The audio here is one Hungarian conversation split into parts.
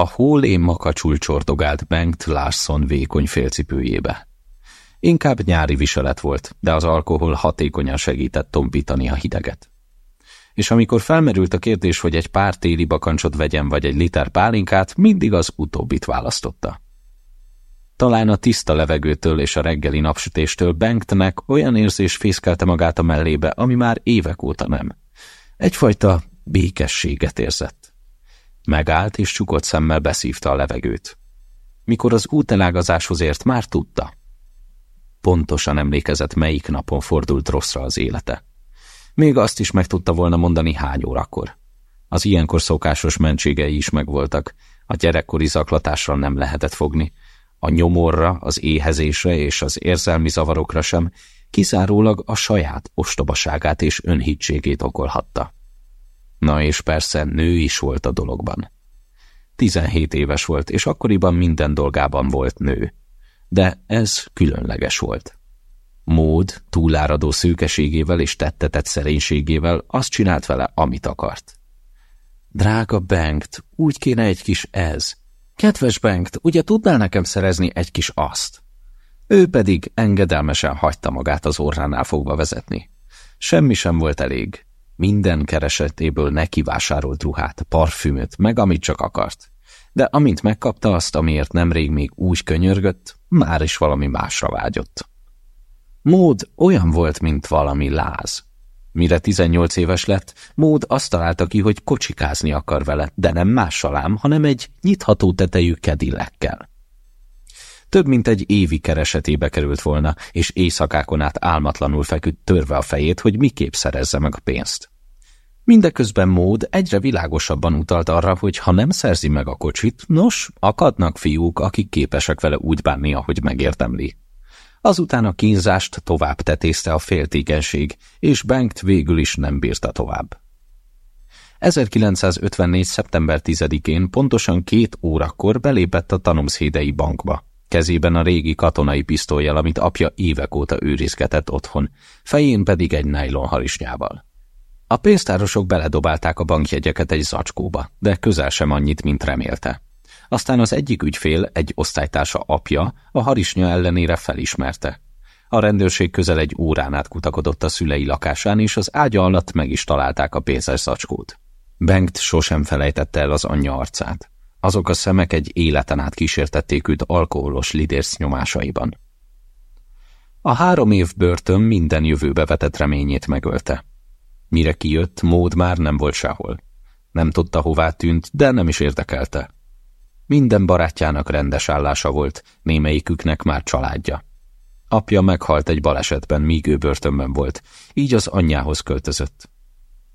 A hólé makacsul csordogált Bengt Larson vékony félcipőjébe. Inkább nyári viselet volt, de az alkohol hatékonyan segített tompítani a hideget. És amikor felmerült a kérdés, hogy egy pár téli bakancsot vegyen vagy egy liter pálinkát, mindig az utóbbit választotta. Talán a tiszta levegőtől és a reggeli napsütéstől Bengtnek olyan érzés fészkelte magát a mellébe, ami már évek óta nem. Egyfajta békességet érzett. Megállt és csukott szemmel beszívta a levegőt. Mikor az útelágazáshoz ért, már tudta. Pontosan emlékezett, melyik napon fordult rosszra az élete. Még azt is meg tudta volna mondani hány órakor. Az ilyenkor szokásos mentségei is megvoltak, a gyerekkori zaklatásra nem lehetett fogni, a nyomorra, az éhezésre és az érzelmi zavarokra sem, kizárólag a saját ostobaságát és önhitségét okolhatta. Na és persze nő is volt a dologban. Tizenhét éves volt, és akkoriban minden dolgában volt nő. De ez különleges volt. Mód túláradó szőkeségével és tettetett szerénységével azt csinált vele, amit akart. Drága Bengt, úgy kéne egy kis ez. Kedves Bengt, ugye tudnál nekem szerezni egy kis azt? Ő pedig engedelmesen hagyta magát az orránál fogva vezetni. Semmi sem volt elég. Minden keresetéből neki vásárolt ruhát, parfümöt, meg amit csak akart. De amint megkapta azt, amiért nemrég még úgy könyörgött, már is valami másra vágyott. Mód olyan volt, mint valami láz. Mire 18 éves lett, Mód azt találta ki, hogy kocsikázni akar vele, de nem más salám, hanem egy nyitható tetejű kedilekkel. Több mint egy évi keresetébe került volna, és éjszakákon át álmatlanul feküdt törve a fejét, hogy miképp szerezze meg a pénzt. Mindeközben mód egyre világosabban utalt arra, hogy ha nem szerzi meg a kocsit, nos, akadnak fiúk, akik képesek vele úgy bánni, ahogy megértemli. Azután a kínzást tovább tetézte a féltékenység, és Bengt végül is nem bírta tovább. 1954. szeptember 10-én pontosan két órakor belépett a Tanumszhédei bankba. Kezében a régi katonai pisztolyjal, amit apja évek óta őrizgetett otthon, fején pedig egy nájlon harisnyával. A pénztárosok beledobálták a bankjegyeket egy zacskóba, de közel sem annyit, mint remélte. Aztán az egyik ügyfél, egy osztálytársa apja, a harisnya ellenére felismerte. A rendőrség közel egy órán át kutakodott a szülei lakásán, és az ágya alatt meg is találták a pénzes zacskót. Bengt sosem felejtette el az anyja arcát. Azok a szemek egy életen át kísértették őt alkoholos lidérsz nyomásaiban. A három év börtön minden jövőbe vetett reményét megölte. Mire kijött, mód már nem volt sehol. Nem tudta, hová tűnt, de nem is érdekelte. Minden barátjának rendes állása volt, némelyiküknek már családja. Apja meghalt egy balesetben, míg ő börtönben volt, így az anyjához költözött.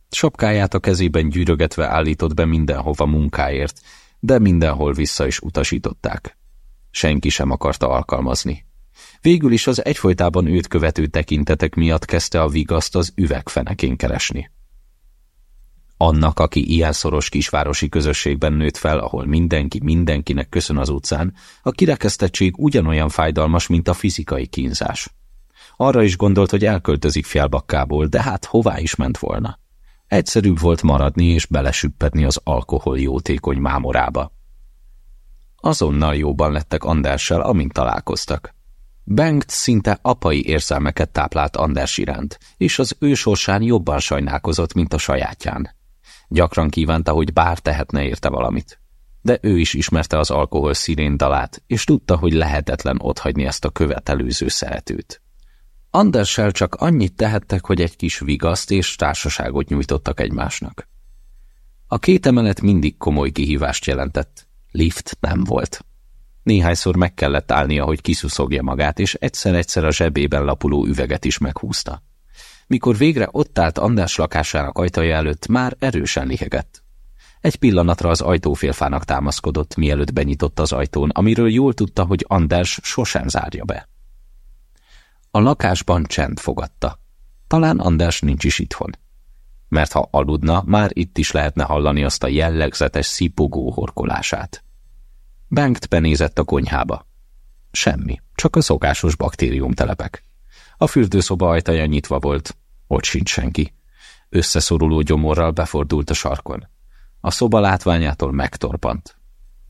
Sapkáját a kezében gyűrögetve állított be mindenhova munkáért, de mindenhol vissza is utasították. Senki sem akarta alkalmazni. Végül is az egyfolytában őt követő tekintetek miatt kezdte a vigaszt az üvegfenekén keresni. Annak, aki ilyen szoros kisvárosi közösségben nőtt fel, ahol mindenki mindenkinek köszön az utcán, a kirekesztettség ugyanolyan fájdalmas, mint a fizikai kínzás. Arra is gondolt, hogy elköltözik fjálbakkából, de hát hová is ment volna. Egyszerűbb volt maradni és belesüppedni az alkohol jótékony mámorába. Azonnal jóban lettek Anderssel, amint találkoztak. Bengt szinte apai érzelmeket táplált Anders iránt, és az ő sorsán jobban sajnálkozott, mint a sajátján. Gyakran kívánta, hogy bár tehetne érte valamit. De ő is ismerte az alkohol szirén dalát, és tudta, hogy lehetetlen otthagyni ezt a követelőző szeretőt. Anderssel csak annyit tehettek, hogy egy kis vigaszt és társaságot nyújtottak egymásnak. A két emelet mindig komoly kihívást jelentett. Lift nem volt. Néhányszor meg kellett állnia, hogy kiszuszogja magát, és egyszer-egyszer a zsebében lapuló üveget is meghúzta. Mikor végre ott állt András lakásának ajtaja előtt, már erősen lihegett. Egy pillanatra az ajtófélfának támaszkodott, mielőtt benyitott az ajtón, amiről jól tudta, hogy Anders sosem zárja be. A lakásban csend fogadta. Talán Anders nincs is itthon. Mert ha aludna, már itt is lehetne hallani azt a jellegzetes szipogó horkolását. Bengt benézett a konyhába. Semmi, csak a szokásos baktériumtelepek. A fürdőszoba ajtaja nyitva volt, ott sincs senki. Összeszoruló gyomorral befordult a sarkon. A szoba látványától megtorpant.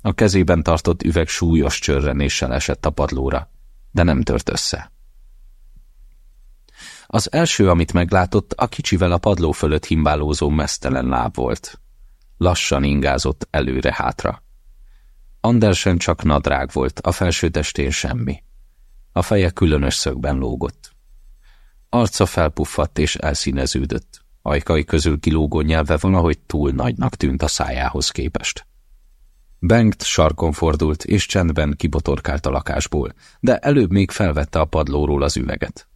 A kezében tartott üveg súlyos csörrenéssel esett a padlóra, de nem tört össze. Az első, amit meglátott, a kicsivel a padló fölött himbálózó mesztelen láb volt. Lassan ingázott előre-hátra. Andersen csak nadrág volt, a felső testén semmi. A feje különös szögben lógott. Arca felpuffadt és elszíneződött. Ajkai közül kilógó nyelve valahogy túl nagynak tűnt a szájához képest. Bengt sarkon fordult, és csendben kibotorkált a lakásból, de előbb még felvette a padlóról az üveget.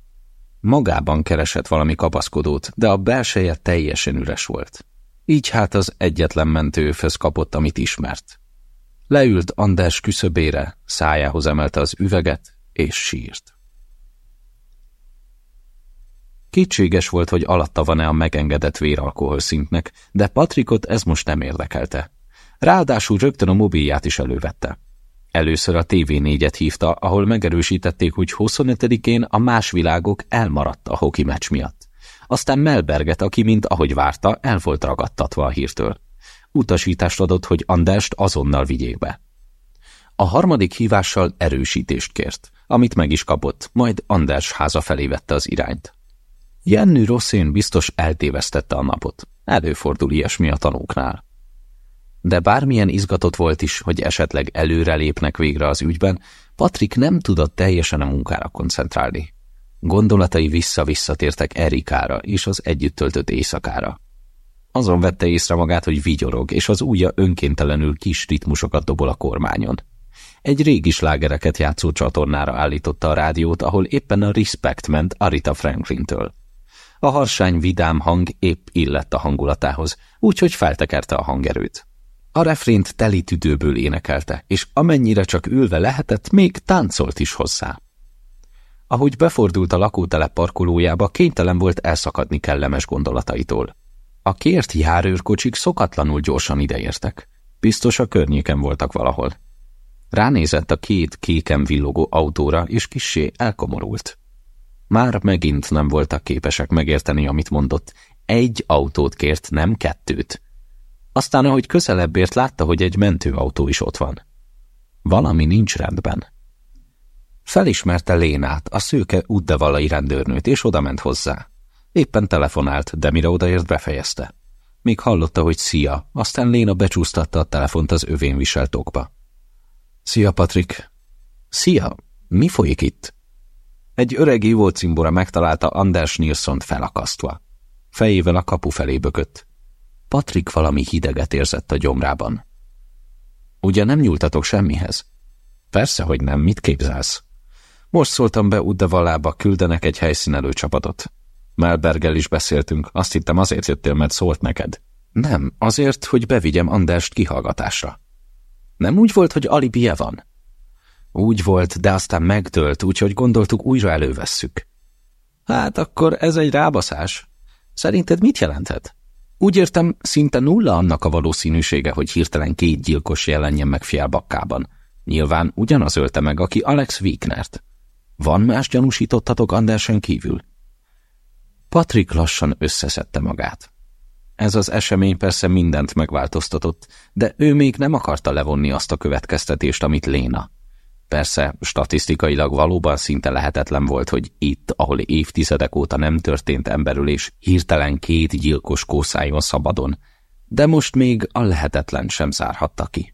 Magában keresett valami kapaszkodót, de a belseje teljesen üres volt. Így hát az egyetlen mentőföz kapott, amit ismert. Leült Anders küszöbére, szájához emelte az üveget, és sírt. Kétséges volt, hogy alatta van-e a megengedett véralkohol szintnek, de Patrikot ez most nem érdekelte. Ráadásul rögtön a mobilját is elővette. Először a TV4-et hívta, ahol megerősítették, hogy 25-én a más világok elmaradt a hoki meccs miatt. Aztán Melberget, aki, mint ahogy várta, el volt ragadtatva a hírtől. Utasítást adott, hogy Andest azonnal vigyék be. A harmadik hívással erősítést kért, amit meg is kapott, majd Anders háza felé vette az irányt. Jenny Rosszén biztos eltévesztette a napot. Előfordul ilyesmi a tanúknál. De bármilyen izgatott volt is, hogy esetleg előrelépnek végre az ügyben, Patrik nem tudott teljesen a munkára koncentrálni. Gondolatai vissza-visszatértek Erikára és az együtt töltött éjszakára. Azon vette észre magát, hogy vigyorog, és az ujja önkéntelenül kis ritmusokat dobol a kormányon. Egy régi slágereket játszó csatornára állította a rádiót, ahol éppen a Respect ment Arita Franklintől. A harsány vidám hang épp illett a hangulatához, úgyhogy feltekerte a hangerőt. A refrént teli tüdőből énekelte, és amennyire csak ülve lehetett, még táncolt is hozzá. Ahogy befordult a lakótelep parkolójába, kénytelen volt elszakadni kellemes gondolataitól. A kért járőrkocsik szokatlanul gyorsan ideértek. Biztos a környéken voltak valahol. Ránézett a két kéken villogó autóra, és kissé elkomorult. Már megint nem voltak képesek megérteni, amit mondott. Egy autót kért, nem kettőt. Aztán, ahogy közelebb ért, látta, hogy egy mentőautó is ott van. Valami nincs rendben. Felismerte Lénát, a szőke útdevallai rendőrnőt, és odament hozzá. Éppen telefonált, de mire odaért, befejezte. Még hallotta, hogy szia, aztán Léna becsúsztatta a telefont az övén viselt okba. Szia, Patrik. Szia, mi folyik itt? Egy öreg ivócimbora megtalálta Anders nilsson felakasztva. Fejével a kapu felé bökött. Patrik valami hideget érzett a gyomrában. Ugye nem nyúltatok semmihez? Persze, hogy nem, mit képzelsz? Most szóltam be Uddevallába, küldenek egy helyszínelő csapatot. Melbergel is beszéltünk, azt hittem azért jöttél, mert szólt neked. Nem, azért, hogy bevigyem Anderst kihallgatásra. Nem úgy volt, hogy alibije van? Úgy volt, de aztán megtölt, úgyhogy gondoltuk újra elővesszük. Hát akkor ez egy rábaszás. Szerinted mit jelenthet? Úgy értem, szinte nulla annak a valószínűsége, hogy hirtelen két gyilkos jelenjen meg Fjellbakkában. Nyilván ugyanaz ölte meg, aki Alex Wieknert. Van más gyanúsítottatok Andersen kívül? Patrik lassan összeszedte magát. Ez az esemény persze mindent megváltoztatott, de ő még nem akarta levonni azt a következtetést, amit Léna. Persze, statisztikailag valóban szinte lehetetlen volt, hogy itt, ahol évtizedek óta nem történt emberülés, hirtelen két gyilkos kószájon szabadon, de most még a lehetetlen sem zárhatta ki.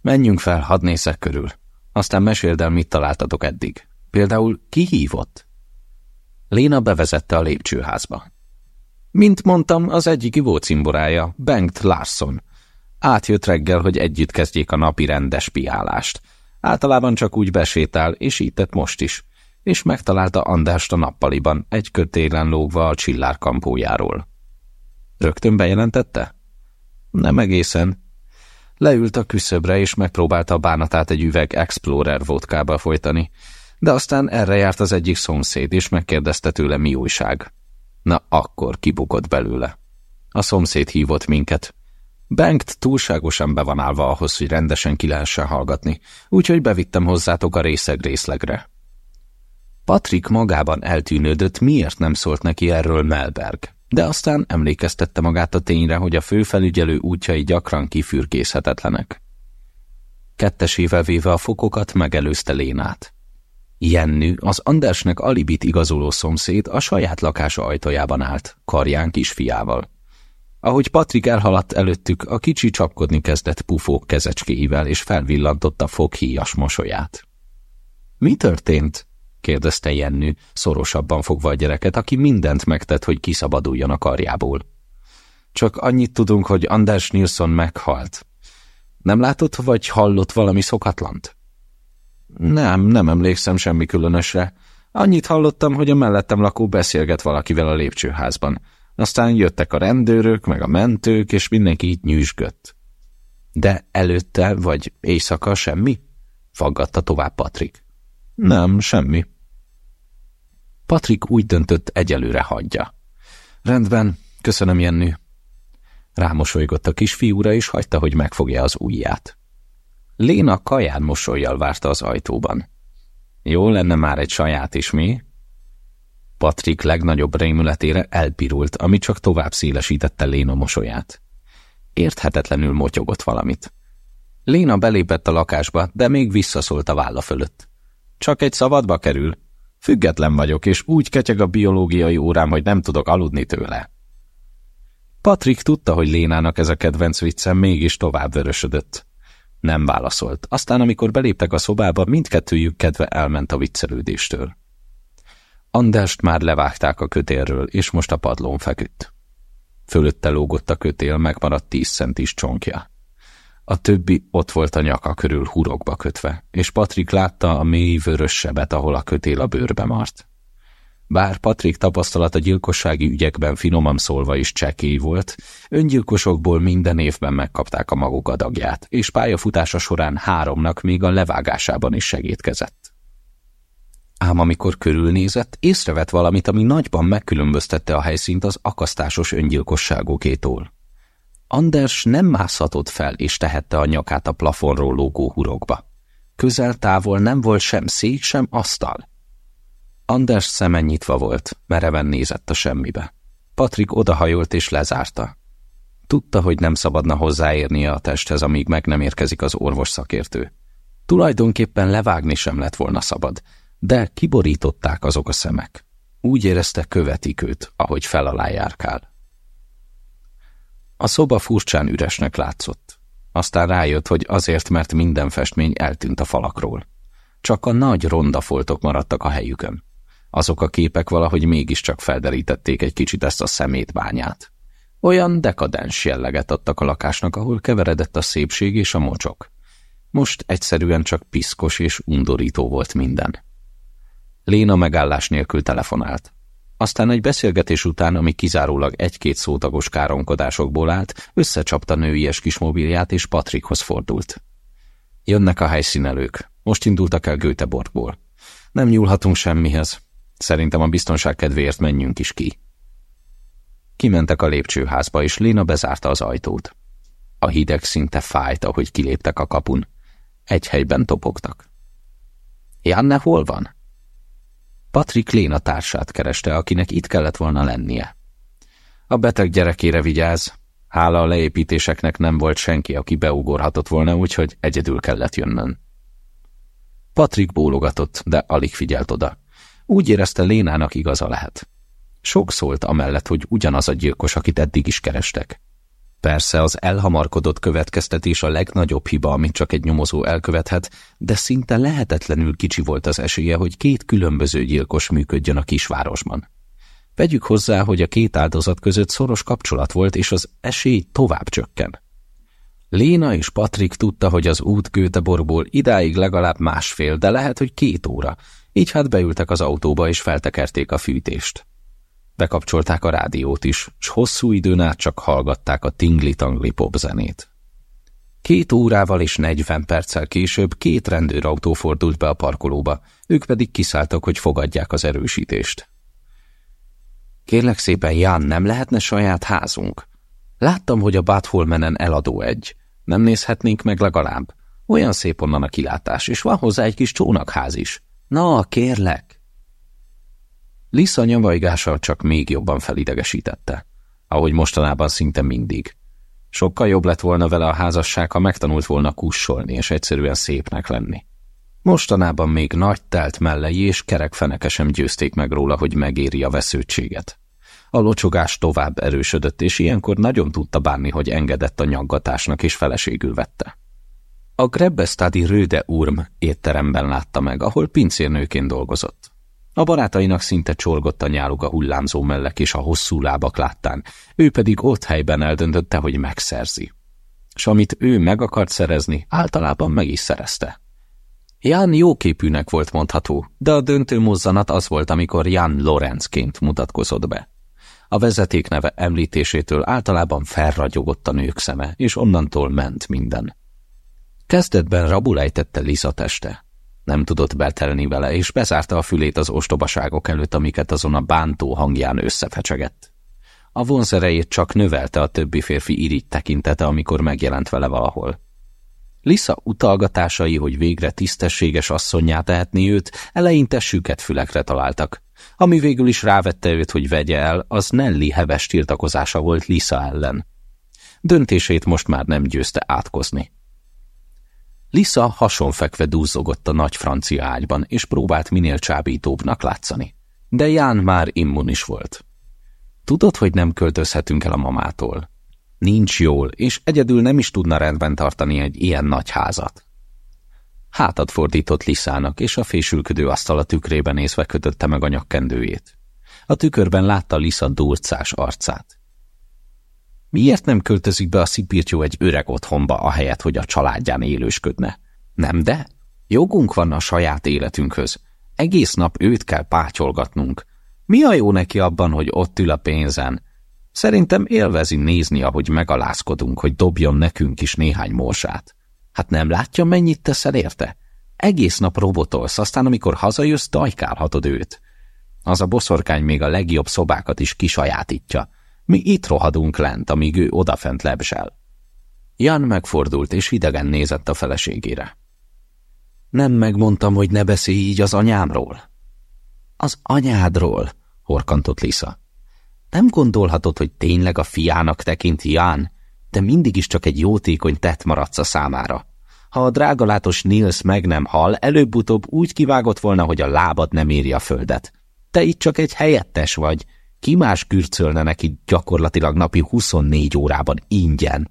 Menjünk fel, hadd nézek körül. Aztán meséld el, mit találtatok eddig. Például ki hívott? Léna bevezette a lépcsőházba. Mint mondtam, az egyik ivócimborája, Bengt Larson. Átjött reggel, hogy együtt kezdjék a napi rendes piálást – Általában csak úgy besétál, és így tett most is, és megtalálta Andást a nappaliban, egy kötélen lógva a csillár kampójáról. Rögtön bejelentette? Nem egészen. Leült a küszöbre, és megpróbálta a bánatát egy üveg Explorer vodkába folytani, de aztán erre járt az egyik szomszéd, és megkérdezte tőle, mi újság. Na, akkor kibukott belőle. A szomszéd hívott minket, Bengt túlságosan be van állva ahhoz, hogy rendesen ki lehessen hallgatni, úgyhogy bevittem hozzátok a részeg részlegre. Patrik magában eltűnődött, miért nem szólt neki erről Melberg, de aztán emlékeztette magát a tényre, hogy a főfelügyelő útjai gyakran kifürkészhetetlenek. Kettesével véve a fokokat megelőzte Lénát. Jennű, az Andersnek alibit igazoló szomszéd a saját lakása ajtajában állt, karján kisfiával. Ahogy Patrik elhaladt előttük, a kicsi csapkodni kezdett pufók kezecskéivel, és felvillantotta foghíjas mosolyát. Mi történt? kérdezte Jennű, szorosabban fogva a gyereket, aki mindent megtett, hogy kiszabaduljon a karjából. Csak annyit tudunk, hogy Anders Nilsson meghalt. Nem látott vagy hallott valami szokatlant? Nem, nem emlékszem semmi különösre. Annyit hallottam, hogy a mellettem lakó beszélget valakivel a lépcsőházban. Aztán jöttek a rendőrök, meg a mentők, és mindenki így nyűsgött. De előtte vagy éjszaka semmi? Faggatta tovább Patrik. Nem, semmi. Patrik úgy döntött, egyelőre hagyja. Rendben, köszönöm, Jenny. Rámosolygott a kisfiúra, és hagyta, hogy megfogja az ujját. Léna kaján mosolyjal várta az ajtóban. Jó lenne már egy saját is, mi? Patrik legnagyobb rémületére elpirult, ami csak tovább szélesítette Léna mosolyát. Érthetetlenül motyogott valamit. Léna belépett a lakásba, de még visszaszólt a válla fölött. Csak egy szabadba kerül. Független vagyok, és úgy ketyeg a biológiai órám, hogy nem tudok aludni tőle. Patrik tudta, hogy Lénának ez a kedvenc viccem mégis tovább vörösödött. Nem válaszolt. Aztán, amikor beléptek a szobába, mindkettőjük kedve elment a viccelődéstől. Andest már levágták a kötélről, és most a padlón feküdt. Fölötte lógott a kötél, megmaradt tíz centis csonkja. A többi ott volt a nyaka körül hurokba kötve, és Patrik látta a mély vörös sebet, ahol a kötél a bőrbe mart. Bár Patrik tapasztalat a gyilkossági ügyekben finoman szólva is csekély volt, öngyilkosokból minden évben megkapták a maguk adagját, és pályafutása során háromnak még a levágásában is segítkezett. Ám amikor körülnézett, észrevett valamit, ami nagyban megkülönböztette a helyszínt az akasztásos öngyilkosságokétól. Anders nem mászhatott fel és tehette a nyakát a plafonról lógó hurokba. Közel-távol nem volt sem szék, sem asztal. Anders szeme nyitva volt, mereven nézett a semmibe. Patrik odahajolt és lezárta. Tudta, hogy nem szabadna hozzáérnie a testhez, amíg meg nem érkezik az orvos szakértő. Tulajdonképpen levágni sem lett volna szabad, de kiborították azok a szemek. Úgy érezte, követik őt, ahogy fel alá járkál. A szoba furcsán üresnek látszott. Aztán rájött, hogy azért, mert minden festmény eltűnt a falakról. Csak a nagy ronda foltok maradtak a helyükön. Azok a képek valahogy mégiscsak felderítették egy kicsit ezt a szemétbányát. Olyan dekadens jelleget adtak a lakásnak, ahol keveredett a szépség és a mocsok. Most egyszerűen csak piszkos és undorító volt minden. Léna megállás nélkül telefonált. Aztán egy beszélgetés után, ami kizárólag egy-két szótagos káronkodásokból állt, összecsapta nőies kis mobilját és Patrikhoz fordult. Jönnek a helyszínelők. Most indultak el Göteborgból. Nem nyúlhatunk semmihez. Szerintem a biztonság kedvéért menjünk is ki. Kimentek a lépcsőházba, és Léna bezárta az ajtót. A hideg szinte fájt, ahogy kiléptek a kapun. Egy helyben topogtak. Janne hol van? Patrik Léna társát kereste, akinek itt kellett volna lennie. A beteg gyerekére vigyáz. Hála a leépítéseknek nem volt senki, aki beugorhatott volna, úgyhogy egyedül kellett jönnön. Patrik bólogatott, de alig figyelt oda. Úgy érezte Lénának igaza lehet. Sok szólt amellett, hogy ugyanaz a gyilkos, akit eddig is kerestek. Persze az elhamarkodott következtetés a legnagyobb hiba, amit csak egy nyomozó elkövethet, de szinte lehetetlenül kicsi volt az esélye, hogy két különböző gyilkos működjön a kisvárosban. Vegyük hozzá, hogy a két áldozat között szoros kapcsolat volt, és az esély tovább csökken. Léna és Patrik tudta, hogy az út Göteborgból idáig legalább másfél, de lehet, hogy két óra, így hát beültek az autóba és feltekerték a fűtést. Bekapcsolták a rádiót is, s hosszú időn át csak hallgatták a tingli-tangli popzenét. Két órával és negyven perccel később két rendőrautó fordult be a parkolóba, ők pedig kiszálltak, hogy fogadják az erősítést. Kérlek szépen, Ján, nem lehetne saját házunk? Láttam, hogy a Batholmenen eladó egy. Nem nézhetnénk meg legalább? Olyan szép onnan a kilátás, és van hozzá egy kis csónakház is. Na, kérlek! Lisa nyavajgása csak még jobban felidegesítette, ahogy mostanában szinte mindig. Sokkal jobb lett volna vele a házasság, ha megtanult volna kussolni és egyszerűen szépnek lenni. Mostanában még nagy telt mellei és kerekfeneke sem győzték meg róla, hogy megéri a vesződtséget. A locsogás tovább erősödött, és ilyenkor nagyon tudta bánni, hogy engedett a nyaggatásnak, és feleségül vette. A Grebbestadi Röde Urm étteremben látta meg, ahol pincérnőként dolgozott. A barátainak szinte csorgott a nyáluk a hullámzó mellek és a hosszú lábak láttán, ő pedig ott helyben eldöntötte, hogy megszerzi. S amit ő meg akart szerezni, általában meg is szerezte. Jan jóképűnek volt mondható, de a döntő mozzanat az volt, amikor Jan Lorenzként mutatkozott be. A vezeték neve említésétől általában felragyogott a nők szeme, és onnantól ment minden. Kezdetben rabul ejtette Lisa teste. Nem tudott betelni vele, és bezárta a fülét az ostobaságok előtt, amiket azon a bántó hangján összefecsegett. A vonzerejét csak növelte a többi férfi irigy tekintete, amikor megjelent vele valahol. Lisa utalgatásai, hogy végre tisztességes asszonyá tehetni őt, eleinte süket fülekre találtak. Ami végül is rávette őt, hogy vegye el, az Nelly heves tiltakozása volt Lisa ellen. Döntését most már nem győzte átkozni. Lisa hasonfekve dúzogott a nagy francia ágyban, és próbált minél csábítóbbnak látszani. De Ján már immunis volt. Tudod, hogy nem költözhetünk el a mamától. Nincs jól, és egyedül nem is tudna rendben tartani egy ilyen nagy házat. Hátat fordított Liszának, és a fésülködő asztal a tükrében nézve kötötte meg a nyakkendőjét. A tükörben látta Lisa durcás arcát. Miért nem költözik be a szipirtyó egy öreg otthonba, ahelyett, hogy a családján élősködne? Nem de? Jogunk van a saját életünkhöz. Egész nap őt kell pátyolgatnunk. Mi a jó neki abban, hogy ott ül a pénzen? Szerintem élvezi nézni, ahogy megalázkodunk, hogy dobjon nekünk is néhány morsát. Hát nem látja, mennyit teszel érte? Egész nap robotolsz, aztán amikor hazajössz, dajkálhatod őt. Az a boszorkány még a legjobb szobákat is kisajátítja. Mi itt rohadunk lent, amíg ő odafent lebsel. Jan megfordult, és hidegen nézett a feleségére. Nem megmondtam, hogy ne beszélj így az anyámról. Az anyádról, horkantott Lisa. Nem gondolhatod, hogy tényleg a fiának tekint Jan, de mindig is csak egy jótékony tett maradsz a számára. Ha a drágalátos Nils meg nem hal, előbb-utóbb úgy kivágott volna, hogy a lábad nem éri a földet. Te itt csak egy helyettes vagy, ki más kürcölne neki gyakorlatilag napi 24 órában ingyen?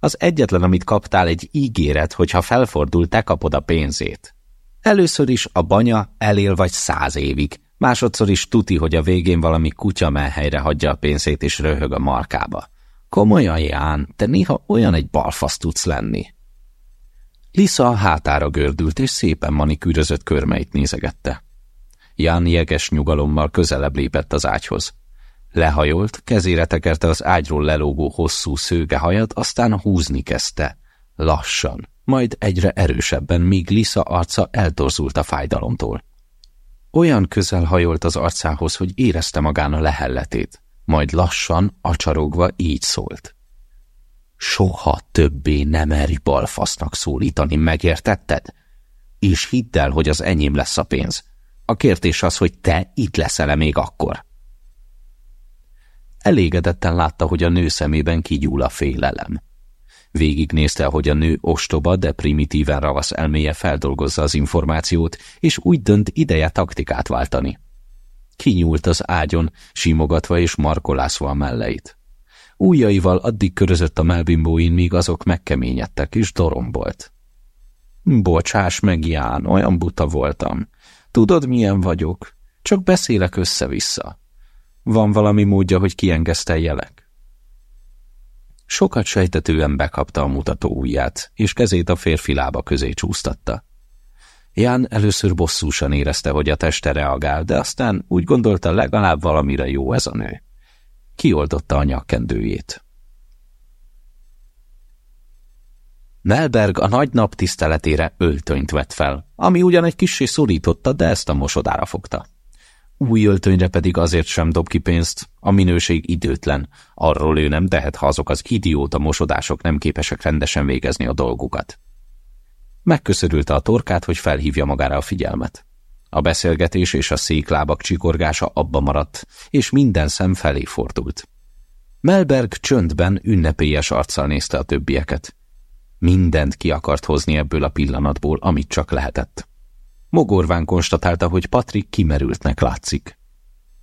Az egyetlen, amit kaptál, egy ígéret, hogy ha felfordul, te kapod a pénzét. Először is a banya elél vagy száz évig, másodszor is tuti, hogy a végén valami kutya helyre hagyja a pénzét és röhög a markába. Komolyan, Ján, te néha olyan egy balfasz tudsz lenni. Lisa a hátára gördült, és szépen manikűrözött körmeit nézegette. Ján jeges nyugalommal közelebb lépett az ágyhoz. Lehajolt, kezére tekerte az ágyról lelógó hosszú szőgehajat, aztán húzni kezdte. Lassan, majd egyre erősebben, míg Lisa arca eltorzult a fájdalomtól. Olyan közel hajolt az arcához, hogy érezte magán a lehelletét, majd lassan, acsarogva így szólt. Soha többé nem merj balfasznak szólítani, megértetted? És hidd el, hogy az enyém lesz a pénz. A kérdés az, hogy te itt leszel-e még akkor. Elégedetten látta, hogy a nő szemében kigyúl a félelem. Végignézte, hogy a nő ostoba, de primitíven ravasz elméje feldolgozza az információt, és úgy dönt ideje taktikát váltani. Kinyúlt az ágyon, simogatva és markolászva a melleit. Újjaival addig körözött a melbimbóin, míg azok megkeményedtek, és dorombolt. Bocsáss meg, Ján, olyan buta voltam. Tudod, milyen vagyok? Csak beszélek össze-vissza. Van valami módja, hogy kiengeszteljelek? Sokat sejtetően bekapta a mutató ujját, és kezét a férfi lába közé csúsztatta. Ján először bosszúsan érezte, hogy a teste reagál, de aztán úgy gondolta, legalább valamire jó ez a nő. Kioldotta a nyakkendőjét. Melberg a nagy nap tiszteletére öltönyt vett fel, ami ugyan egy kissé szorította, de ezt a mosodára fogta. Új öltönyre pedig azért sem dob ki pénzt, a minőség időtlen. Arról ő nem tehet, ha azok az idióta mosodások nem képesek rendesen végezni a dolgukat. Megköszörülte a torkát, hogy felhívja magára a figyelmet. A beszélgetés és a széklábak csikorgása abba maradt, és minden szem felé fordult. Melberg csöndben ünnepélyes arccal nézte a többieket. Mindent ki akart hozni ebből a pillanatból, amit csak lehetett. Mogorván konstatálta, hogy Patrik kimerültnek látszik.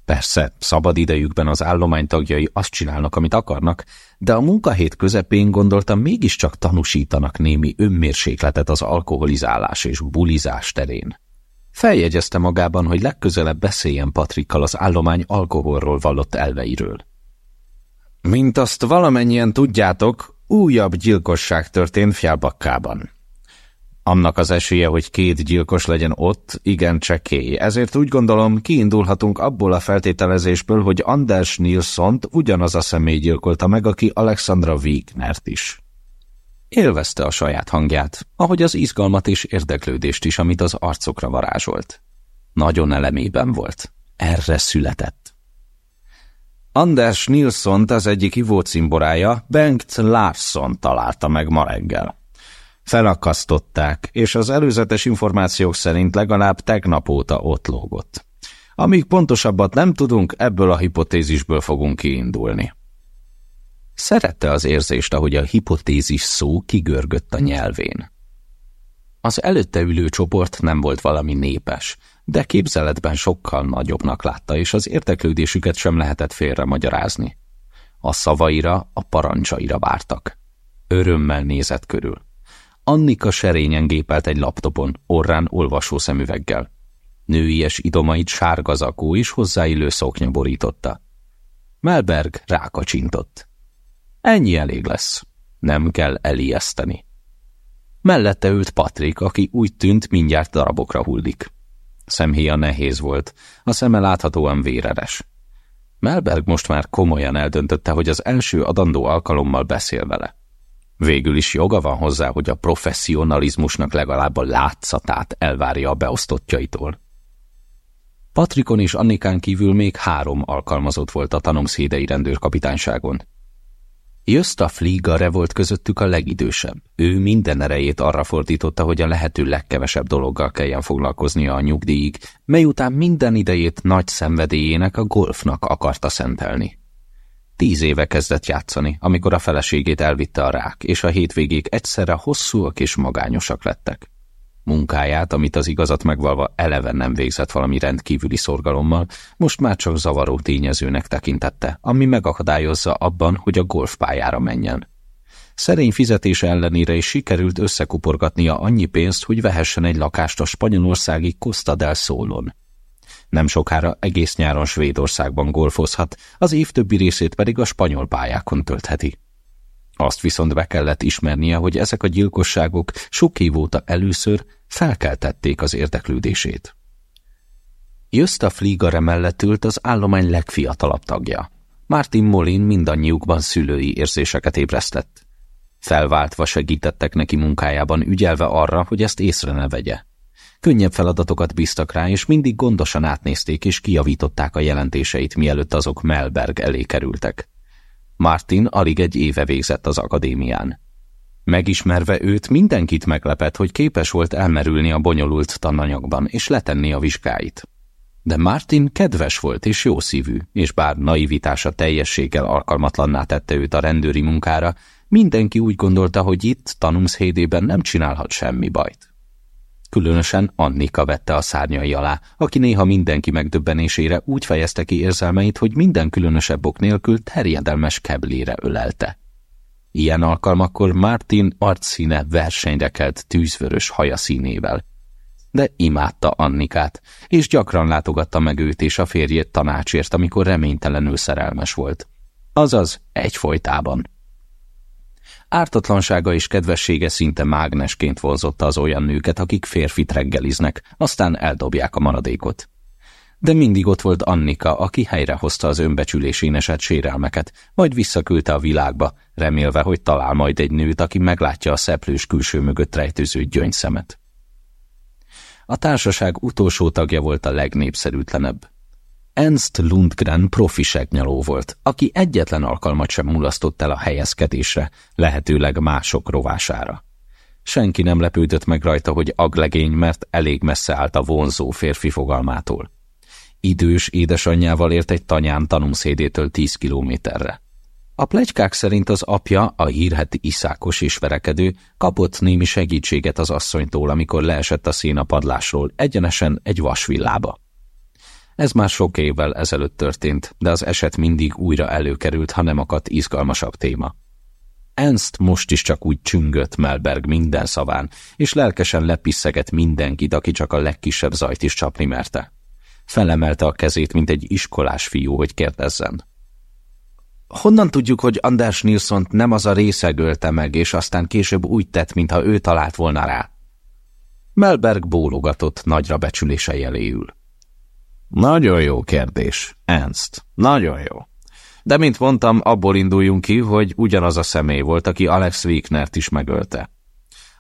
Persze, szabad idejükben az állomány tagjai azt csinálnak, amit akarnak, de a munkahét közepén gondoltam mégiscsak tanúsítanak némi önmérsékletet az alkoholizálás és bulizás terén. Feljegyezte magában, hogy legközelebb beszéljen Patrikkal az állomány alkoholról vallott elveiről. Mint azt valamennyien tudjátok, újabb gyilkosság történt Fjálbakkában. Annak az esélye, hogy két gyilkos legyen ott, igen csekély, ezért úgy gondolom, kiindulhatunk abból a feltételezésből, hogy Anders Nilssont ugyanaz a személy gyilkolta meg, aki Alexandra Wignert is. Élvezte a saját hangját, ahogy az izgalmat és érdeklődést is, amit az arcokra varázsolt. Nagyon elemében volt. Erre született. Anders Nilsson az egyik ivócimborája Bengt Larsson találta meg ma reggel. Felakasztották, és az előzetes információk szerint legalább tegnap óta ott lógott. Amíg pontosabbat nem tudunk, ebből a hipotézisből fogunk kiindulni. Szerette az érzést, ahogy a hipotézis szó kigörgött a nyelvén. Az előtte ülő csoport nem volt valami népes, de képzeletben sokkal nagyobbnak látta, és az érteklődésüket sem lehetett félre magyarázni. A szavaira, a parancsaira vártak. Örömmel nézett körül. Annika serényen gépelt egy laptopon, orrán olvasó szemüveggel. Nőies idomait sárga zakó és hozzáillő szoknya borította. Melberg rákacsintott. Ennyi elég lesz. Nem kell elijeszteni. Mellette ült Patrik, aki úgy tűnt, mindjárt darabokra hullik. Szemhéja nehéz volt, a szeme láthatóan véreres. Melberg most már komolyan eldöntötte, hogy az első adandó alkalommal beszél vele. Végül is joga van hozzá, hogy a professzionalizmusnak legalább a látszatát elvárja a beosztottjaitól. Patrikon és Annikán kívül még három alkalmazott volt a tanomszédei rendőrkapitányságon. Jösta Fliegare volt közöttük a legidősebb. Ő minden erejét arra fordította, hogy a lehető legkevesebb dologgal kelljen foglalkoznia a nyugdíjig, mely után minden idejét nagy szenvedélyének a golfnak akarta szentelni. Tíz éve kezdett játszani, amikor a feleségét elvitte a rák, és a hétvégék egyszerre hosszúak és magányosak lettek. Munkáját, amit az igazat megvalva eleven nem végzett valami rendkívüli szorgalommal, most már csak zavaró tényezőnek tekintette, ami megakadályozza abban, hogy a golfpályára menjen. Szerény fizetése ellenére is sikerült összekuporgatnia annyi pénzt, hogy vehessen egy lakást a spanyolországi Costa del Solon. Nem sokára egész nyáron Svédországban golfozhat, az év többi részét pedig a spanyol pályákon töltheti. Azt viszont be kellett ismernie, hogy ezek a gyilkosságok sok év óta először felkeltették az érdeklődését. Jösta Fliegare mellett ült az állomány legfiatalabb tagja. Martin Molin mindannyiukban szülői érzéseket ébresztett. Felváltva segítettek neki munkájában, ügyelve arra, hogy ezt észre ne vegye. Könnyebb feladatokat bíztak rá, és mindig gondosan átnézték és kijavították a jelentéseit, mielőtt azok Melberg elé kerültek. Martin alig egy éve végzett az akadémián. Megismerve őt, mindenkit meglepett, hogy képes volt elmerülni a bonyolult tananyagban és letenni a vizsgáit. De Martin kedves volt és jószívű, és bár naivitása teljességgel alkalmatlanná tette őt a rendőri munkára, mindenki úgy gondolta, hogy itt, Tanumshédében nem csinálhat semmi bajt. Különösen Annika vette a szárnyai alá, aki néha mindenki megdöbbenésére úgy fejezte ki érzelmeit, hogy minden különösebb ok nélkül terjedelmes keblére ölelte. Ilyen alkalmakkor Martin arcszíne versenyre kelt tűzvörös haja színével. De imádta Annikát, és gyakran látogatta meg őt és a férjét tanácsért, amikor reménytelenül szerelmes volt. Azaz egyfolytában. Ártatlansága és kedvessége szinte mágnesként vonzotta az olyan nőket, akik férfit reggeliznek, aztán eldobják a maradékot. De mindig ott volt Annika, aki helyrehozta az önbecsülésén esett sérelmeket, majd visszaküldte a világba, remélve, hogy talál majd egy nőt, aki meglátja a szeplős külső mögött rejtőző gyöngyszemet. A társaság utolsó tagja volt a legnépszerűtlenebb. Ernst Lundgren profi segnyaló volt, aki egyetlen alkalmat sem mulasztott el a helyezkedésre, lehetőleg mások rovására. Senki nem lepődött meg rajta, hogy aglegény, mert elég messze állt a vonzó férfi fogalmától. Idős édesanyjával ért egy tanyán tanumszédétől tíz kilométerre. A plegykák szerint az apja, a hírheti iszákos és verekedő, kapott némi segítséget az asszonytól, amikor leesett a szín a padlásról, egyenesen egy vasvillába. Ez már sok évvel ezelőtt történt, de az eset mindig újra előkerült, ha nem akadt izgalmasabb téma. Ernst most is csak úgy csüngött Melberg minden szaván, és lelkesen lepiszegett mindenkit, aki csak a legkisebb zajt is csapni merte. Felemelte a kezét, mint egy iskolás fiú, hogy kérdezzen. Honnan tudjuk, hogy Anders Nilsson nem az a része gölte meg, és aztán később úgy tett, mintha ő talált volna rá? Melberg bólogatott nagyra becsülése jeléül. Nagyon jó kérdés, Ernst. Nagyon jó. De mint mondtam, abból induljunk ki, hogy ugyanaz a személy volt, aki Alex Wieknert is megölte.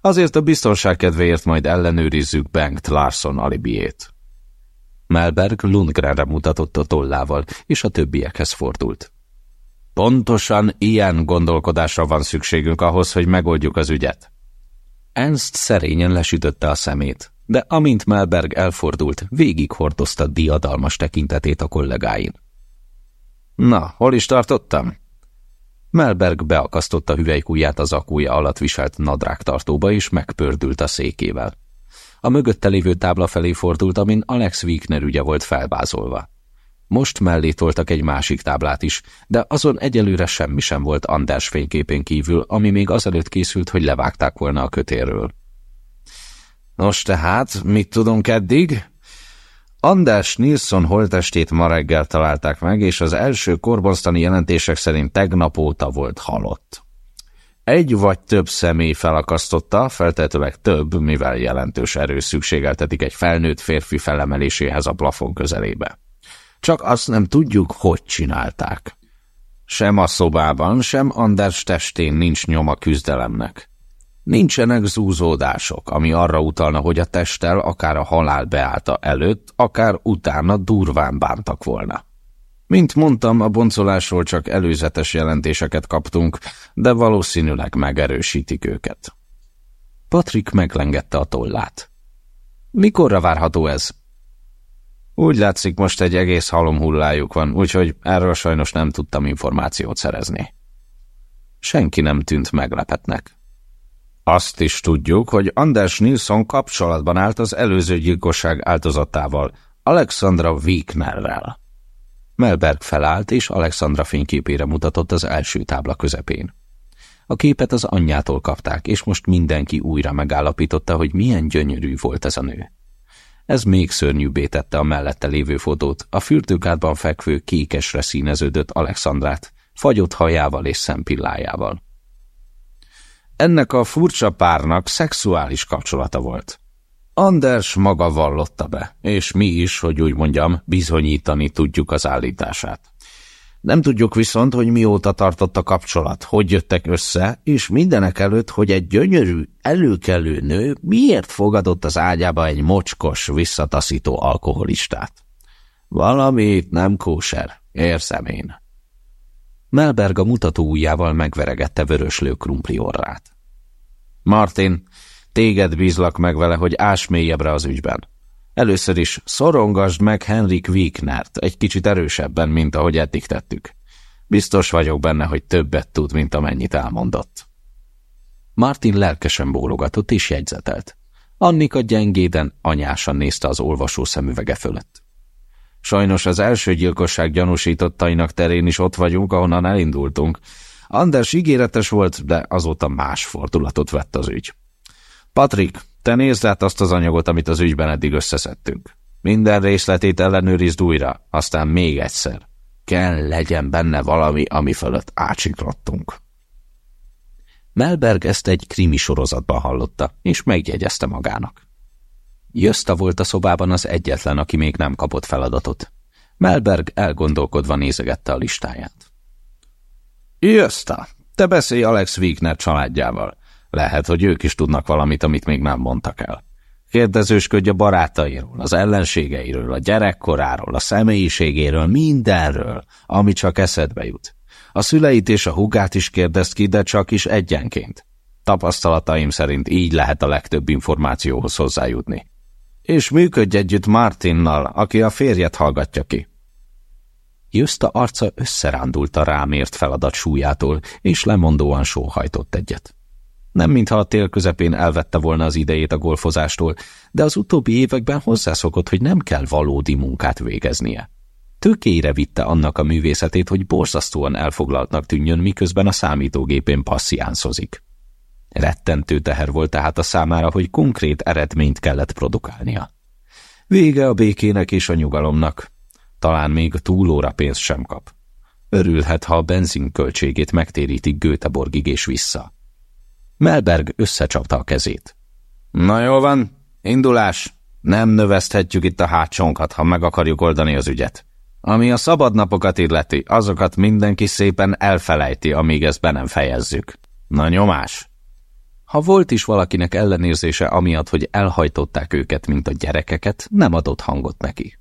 Azért a biztonság kedvéért majd ellenőrizzük Bengt Larson alibiét. Melberg Lundgrenre mutatott a tollával, és a többiekhez fordult. Pontosan ilyen gondolkodásra van szükségünk ahhoz, hogy megoldjuk az ügyet. Ernst szerényen lesütötte a szemét, de amint Melberg elfordult, végighordozta diadalmas tekintetét a kollégáin. Na, hol is tartottam? Melberg beakasztotta hüvelykújját az akúja alatt viselt nadrágtartóba, és megpördült a székével. A mögötte lévő tábla felé fordult, amin Alex Wiekner ügye volt felbázolva. Most mellé toltak egy másik táblát is, de azon egyelőre semmi sem volt Anders fényképén kívül, ami még azelőtt készült, hogy levágták volna a kötéről. Nos tehát, mit tudunk eddig? Anders Nilsson holtestét ma reggel találták meg, és az első korbonztani jelentések szerint tegnap óta volt halott. Egy vagy több személy felakasztotta, feltetőleg több, mivel jelentős erő szükségeltetik egy felnőtt férfi felemeléséhez a plafon közelébe. Csak azt nem tudjuk, hogy csinálták. Sem a szobában, sem Anders testén nincs nyoma küzdelemnek. Nincsenek zúzódások, ami arra utalna, hogy a testtel akár a halál beállta előtt, akár utána durván bántak volna. Mint mondtam, a boncolásról csak előzetes jelentéseket kaptunk, de valószínűleg megerősítik őket. Patrik meglengette a tollát. Mikorra várható ez? Úgy látszik, most egy egész halomhullájuk van, úgyhogy erről sajnos nem tudtam információt szerezni. Senki nem tűnt meglepetnek. Azt is tudjuk, hogy Anders Nilsson kapcsolatban állt az előző gyilkosság áldozatával, Alexandra Wignerrel. Melberg felállt, és Alexandra fényképére mutatott az első tábla közepén. A képet az anyjától kapták, és most mindenki újra megállapította, hogy milyen gyönyörű volt ez a nő. Ez még szörnyűbbé tette a mellette lévő fotót, a fürdőkádban fekvő kékesre színeződött Alexandrát, fagyott hajával és szempillájával. Ennek a furcsa párnak szexuális kapcsolata volt. Anders maga vallotta be, és mi is, hogy úgy mondjam, bizonyítani tudjuk az állítását. Nem tudjuk viszont, hogy mióta tartott a kapcsolat, hogy jöttek össze, és mindenek előtt, hogy egy gyönyörű, előkelő nő miért fogadott az ágyába egy mocskos, visszataszító alkoholistát. Valami itt nem kóser, érzem én. Melberg a mutató ujjával megveregette vöröslő krumpli orrát. Martin, téged bízlak meg vele, hogy ás mélyebbre az ügyben. Először is szorongasd meg Henrik Wieknert egy kicsit erősebben, mint ahogy eddig tettük. Biztos vagyok benne, hogy többet tud, mint amennyit elmondott. Martin lelkesen bólogatott és jegyzetelt. Annika gyengéden, anyásan nézte az olvasó szemüvege fölött. Sajnos az első gyilkosság gyanúsítottainak terén is ott vagyunk, ahonnan elindultunk. Anders ígéretes volt, de azóta más fordulatot vett az ügy. Patrik, te nézd át azt az anyagot, amit az ügyben eddig összeszedtünk. Minden részletét ellenőrizd újra, aztán még egyszer. Kell legyen benne valami, ami fölött átsiklottunk. Melberg ezt egy krimi sorozatban hallotta, és megjegyezte magának. Jöszta volt a szobában az egyetlen, aki még nem kapott feladatot. Melberg elgondolkodva nézegette a listáját. Jöszta, te beszélj Alex Wigner családjával. Lehet, hogy ők is tudnak valamit, amit még nem mondtak el. Kérdezősködj a barátairól, az ellenségeiről, a gyerekkoráról, a személyiségéről, mindenről, ami csak eszedbe jut. A szüleit és a hugát is kérdezt ki, de csak is egyenként. Tapasztalataim szerint így lehet a legtöbb információhoz hozzájutni. És működj együtt Martinnal, aki a férjet hallgatja ki. Jöszta arca összerándult a rámért feladat súlyától, és lemondóan sóhajtott egyet. Nem mintha a tél közepén elvette volna az idejét a golfozástól, de az utóbbi években hozzászokott, hogy nem kell valódi munkát végeznie. Tökéire vitte annak a művészetét, hogy borzasztóan elfoglaltnak tűnjön, miközben a számítógépén passziánszozik. Rettentő teher volt tehát a számára, hogy konkrét eredményt kellett produkálnia. Vége a békének és a nyugalomnak. Talán még túlóra pénzt sem kap. Örülhet, ha a benzin megtérítik Göteborgig és vissza. Melberg összecsapta a kezét. Na jó van, indulás. Nem növeszthetjük itt a hátsónkat, ha meg akarjuk oldani az ügyet. Ami a szabadnapokat illeti, azokat mindenki szépen elfelejti, amíg ezt be nem fejezzük. Na nyomás! Ha volt is valakinek ellenérzése amiatt, hogy elhajtották őket, mint a gyerekeket, nem adott hangot neki.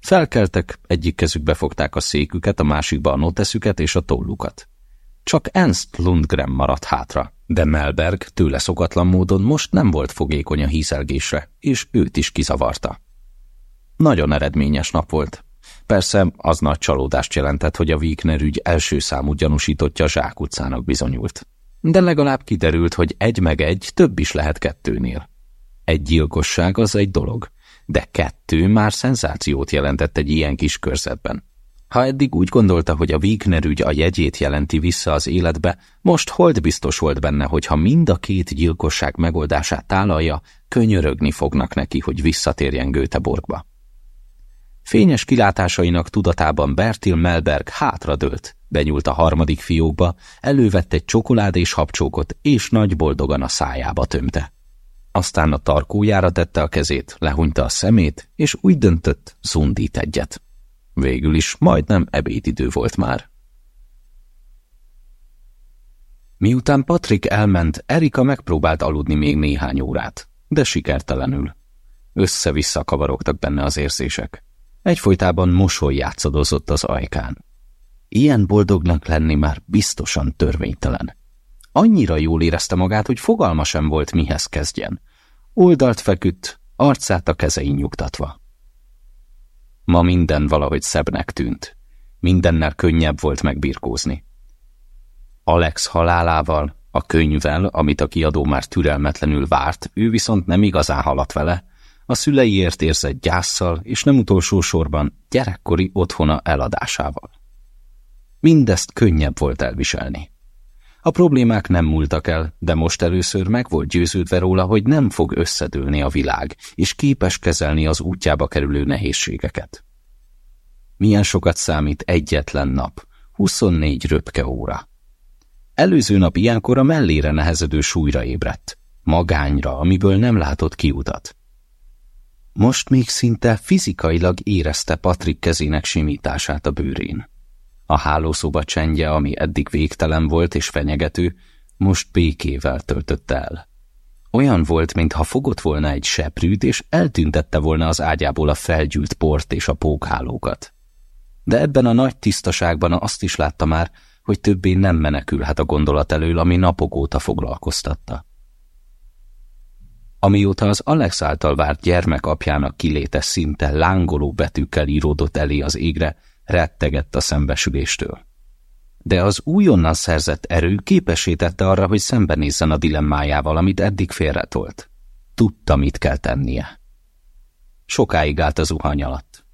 Felkeltek, egyik kezükbe fogták a széküket, a másikba a noteszüket és a tollukat. Csak Ernst Lundgren maradt hátra, de Melberg tőle szokatlan módon most nem volt fogékony a hízelgésre, és őt is kizavarta. Nagyon eredményes nap volt. Persze az nagy csalódást jelentett, hogy a Wigner ügy első számú gyanúsítottja Zsák utcának bizonyult. De legalább kiderült, hogy egy meg egy több is lehet kettőnél. Egy gyilkosság az egy dolog, de kettő már szenzációt jelentett egy ilyen kis körzetben. Ha eddig úgy gondolta, hogy a Wigner ügy a jegyét jelenti vissza az életbe, most hold biztos volt benne, hogy ha mind a két gyilkosság megoldását tálalja, könyörögni fognak neki, hogy visszatérjen Göteborgba. Fényes kilátásainak tudatában Bertil Melberg hátradőlt, benyúlt a harmadik fiókba, elővett egy csokolád és habcsókot, és nagy boldogan a szájába tömte. Aztán a tarkójára tette a kezét, lehunyta a szemét, és úgy döntött, zundít egyet. Végül is majdnem ebédidő volt már. Miután Patrik elment, Erika megpróbált aludni még néhány órát, de sikertelenül. Össze-vissza kavarogtak benne az érzések. Egyfolytában mosoly játszadozott az ajkán. Ilyen boldognak lenni már biztosan törvénytelen. Annyira jól érezte magát, hogy fogalma sem volt, mihez kezdjen. Oldalt feküdt, arcát a kezein nyugtatva. Ma minden valahogy szebbnek tűnt. Mindennel könnyebb volt megbirkózni. Alex halálával, a könyvvel, amit a kiadó már türelmetlenül várt, ő viszont nem igazán haladt vele, a szüleiért érzett gyászsal, és nem utolsó sorban gyerekkori otthona eladásával. Mindezt könnyebb volt elviselni. A problémák nem múltak el, de most először meg volt győződve róla, hogy nem fog összedőlni a világ, és képes kezelni az útjába kerülő nehézségeket. Milyen sokat számít egyetlen nap, 24 röpke óra. Előző nap ilyenkor a mellére nehezedő súlyra ébredt, magányra, amiből nem látott kiutat. Most még szinte fizikailag érezte Patrik kezének simítását a bőrén. A hálószoba csendje, ami eddig végtelen volt és fenyegető, most békével töltötte el. Olyan volt, mintha fogott volna egy seprűt, és eltüntette volna az ágyából a felgyűlt port és a pókhálókat. De ebben a nagy tisztaságban azt is látta már, hogy többé nem menekülhet a gondolat elől, ami napok óta foglalkoztatta. Amióta az Alex által várt gyermek apjának kiléte szinte lángoló betűkkel íródott elé az égre, rettegett a szembesüléstől. De az újonnan szerzett erő képesítette arra, hogy szembenézzen a dilemmájával, amit eddig félretolt. Tudta, mit kell tennie. Sokáig állt a zuhany alatt.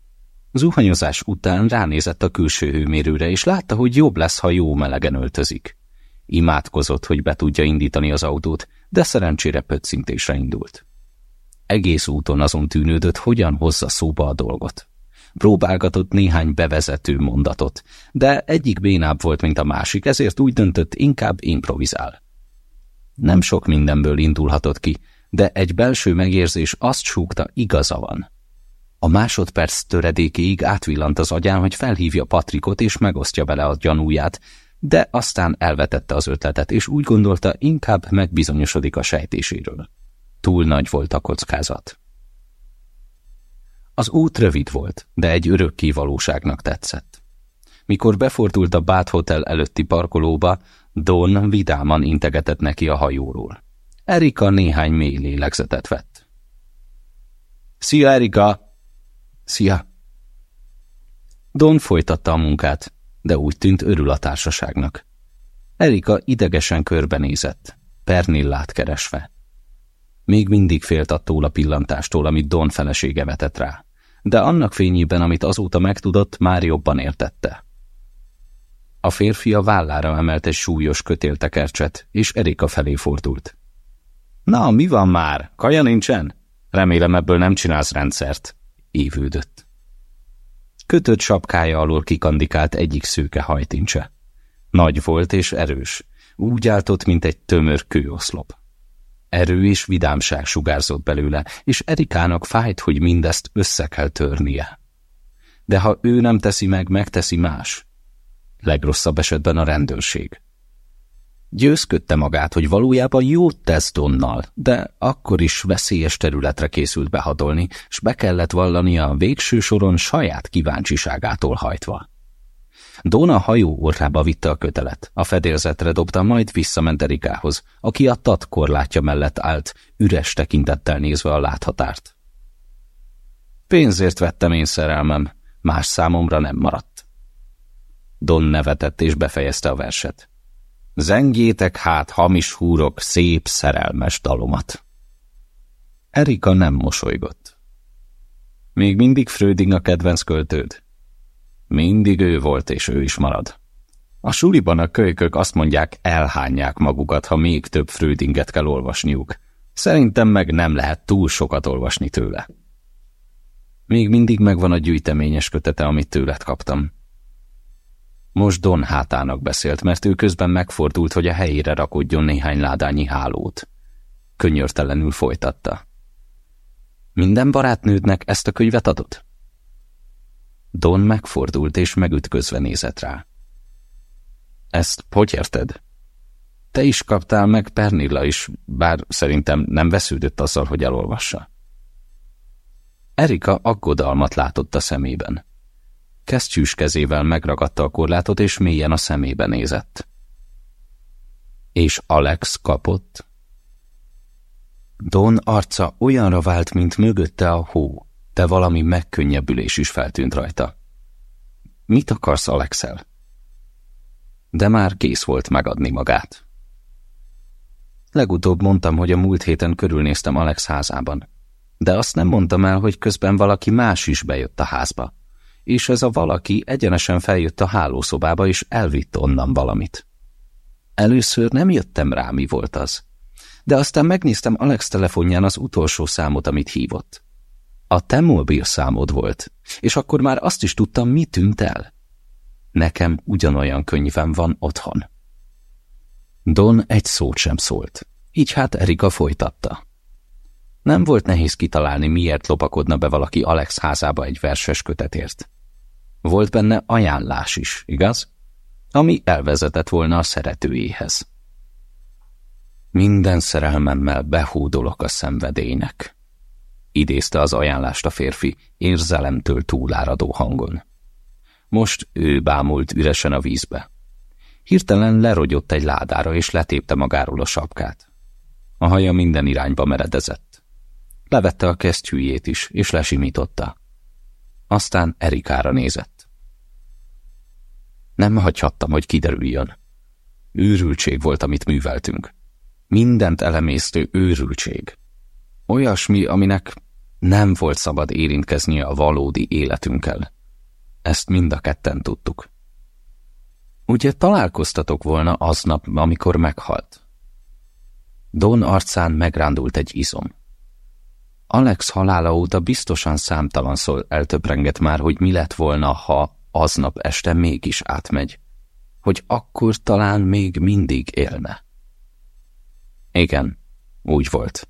Zuhanyozás után ránézett a külső hőmérőre, és látta, hogy jobb lesz, ha jó melegen öltözik. Imádkozott, hogy be tudja indítani az autót, de szerencsére pöccintésre indult. Egész úton azon tűnődött, hogyan hozza szóba a dolgot. Próbálgatott néhány bevezető mondatot, de egyik bénább volt, mint a másik, ezért úgy döntött, inkább improvizál. Nem sok mindenből indulhatott ki, de egy belső megérzés azt súgta, igaza van. A másodperc töredékéig átvillant az agyán, hogy felhívja Patrikot és megosztja vele a gyanúját, de aztán elvetette az ötletet, és úgy gondolta, inkább megbizonyosodik a sejtéséről. Túl nagy volt a kockázat. Az út rövid volt, de egy örökké valóságnak tetszett. Mikor befordult a Bát Hotel előtti parkolóba, Don vidáman integetett neki a hajóról. Erika néhány mély lélegzetet vett. Szia, Erika! Szia! Don folytatta a munkát, de úgy tűnt örül a társaságnak. Erika idegesen körbenézett, Pernillát keresve. Még mindig félt attól a pillantástól, amit Don felesége vetett rá, de annak fényében, amit azóta megtudott, már jobban értette. A férfi a vállára emelt egy súlyos kötéltekercset, és Erika felé fordult. Na, mi van már? Kaja nincsen? Remélem ebből nem csinálsz rendszert. Évődött. Kötött sapkája alól kikandikált egyik szőke hajtincse. Nagy volt és erős, úgy áltott, mint egy tömör kőoszlop. Erő és vidámság sugárzott belőle, és Erikának fájt, hogy mindezt össze kell törnie. De ha ő nem teszi meg, megteszi más. Legrosszabb esetben a rendőrség. Győzködte magát, hogy valójában jót tesz Donnal, de akkor is veszélyes területre készült behadolni, s be kellett vallania a végső soron saját kíváncsiságától hajtva. Dona hajó orrába vitte a kötelet, a fedélzetre dobta, majd visszament Erikához, aki a tat korlátja mellett állt, üres tekintettel nézve a láthatárt. Pénzért vettem én szerelmem, más számomra nem maradt. Don nevetett és befejezte a verset. Zengjétek hát, hamis húrok, szép, szerelmes dalomat. Erika nem mosolygott. Még mindig Fröding a kedvenc költőd? Mindig ő volt, és ő is marad. A suliban a kölykök azt mondják, elhányják magukat, ha még több Frödinget kell olvasniuk. Szerintem meg nem lehet túl sokat olvasni tőle. Még mindig megvan a gyűjteményes kötete, amit tőled kaptam. Most Don hátának beszélt, mert ő közben megfordult, hogy a helyére rakodjon néhány ládányi hálót. Könyörtelenül folytatta. Minden barátnődnek ezt a könyvet adott? Don megfordult és megütközve nézett rá. Ezt hogy érted? Te is kaptál meg Pernilla is, bár szerintem nem vesződött azzal, hogy elolvassa. Erika aggodalmat látott a szemében. Kesztyűs kezével megragadta a korlátot, és mélyen a szemébe nézett. És Alex kapott? Don arca olyanra vált, mint mögötte a hó, de valami megkönnyebbülés is feltűnt rajta. Mit akarsz Alexel? De már kész volt megadni magát. Legutóbb mondtam, hogy a múlt héten körülnéztem Alex házában, de azt nem mondtam el, hogy közben valaki más is bejött a házba és ez a valaki egyenesen feljött a hálószobába, és elvitt onnan valamit. Először nem jöttem rá, mi volt az. De aztán megnéztem Alex telefonján az utolsó számot, amit hívott. A te mobil számod volt, és akkor már azt is tudtam, mi tűnt el. Nekem ugyanolyan könyvem van otthon. Don egy szót sem szólt, így hát Erika folytatta. Nem volt nehéz kitalálni, miért lopakodna be valaki Alex házába egy verses kötetért. Volt benne ajánlás is, igaz? Ami elvezetett volna a szeretőjéhez. Minden szerelmemmel behúdolok a szenvedélynek. Idézte az ajánlást a férfi, érzelemtől túláradó hangon. Most ő bámult üresen a vízbe. Hirtelen lerogyott egy ládára, és letépte magáról a sapkát. A haja minden irányba meredezett. Levette a kesztyűjét is, és lesimította. Aztán Erikára nézett. Nem hagyhattam, hogy kiderüljön. Őrültség volt, amit műveltünk. Mindent elemésztő őrültség. Olyasmi, aminek nem volt szabad érintkeznie a valódi életünkkel. Ezt mind a ketten tudtuk. Ugye találkoztatok volna aznap, amikor meghalt? Don arcán megrándult egy izom. Alex halála óta biztosan számtalanszor eltöprengett már, hogy mi lett volna, ha aznap este mégis átmegy, hogy akkor talán még mindig élne. Igen, úgy volt.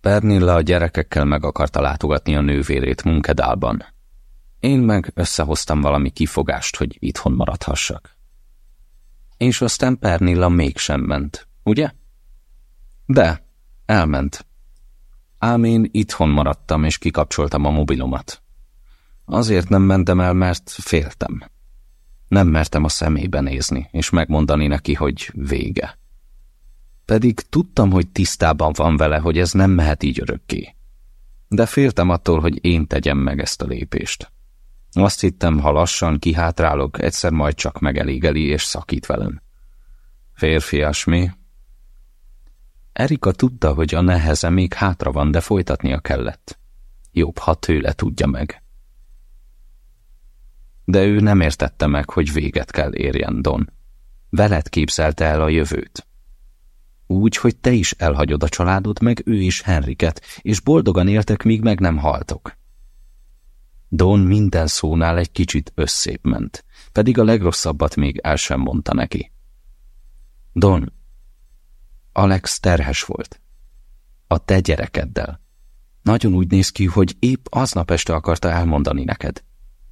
Pernilla a gyerekekkel meg akarta látogatni a nővérét Munkedálban. Én meg összehoztam valami kifogást, hogy itthon maradhassak. És aztán Pernilla mégsem ment, ugye? De, elment. Ám én itthon maradtam, és kikapcsoltam a mobilomat. Azért nem mentem el, mert féltem. Nem mertem a szemébe nézni, és megmondani neki, hogy vége. Pedig tudtam, hogy tisztában van vele, hogy ez nem mehet így örökké. De féltem attól, hogy én tegyem meg ezt a lépést. Azt hittem, ha lassan kihátrálok, egyszer majd csak megelégeli és szakít velem. Férfias mi? Erika tudta, hogy a neheze még hátra van, de folytatnia kellett. Jobb, ha tőle tudja meg. De ő nem értette meg, hogy véget kell érjen, Don. Veled képzelte el a jövőt. Úgy, hogy te is elhagyod a családod, meg ő is Henriket, és boldogan éltek, míg meg nem haltok. Don minden szónál egy kicsit összép ment, pedig a legrosszabbat még el sem mondta neki. Don, Alex terhes volt. A te gyerekeddel. Nagyon úgy néz ki, hogy épp aznap este akarta elmondani neked.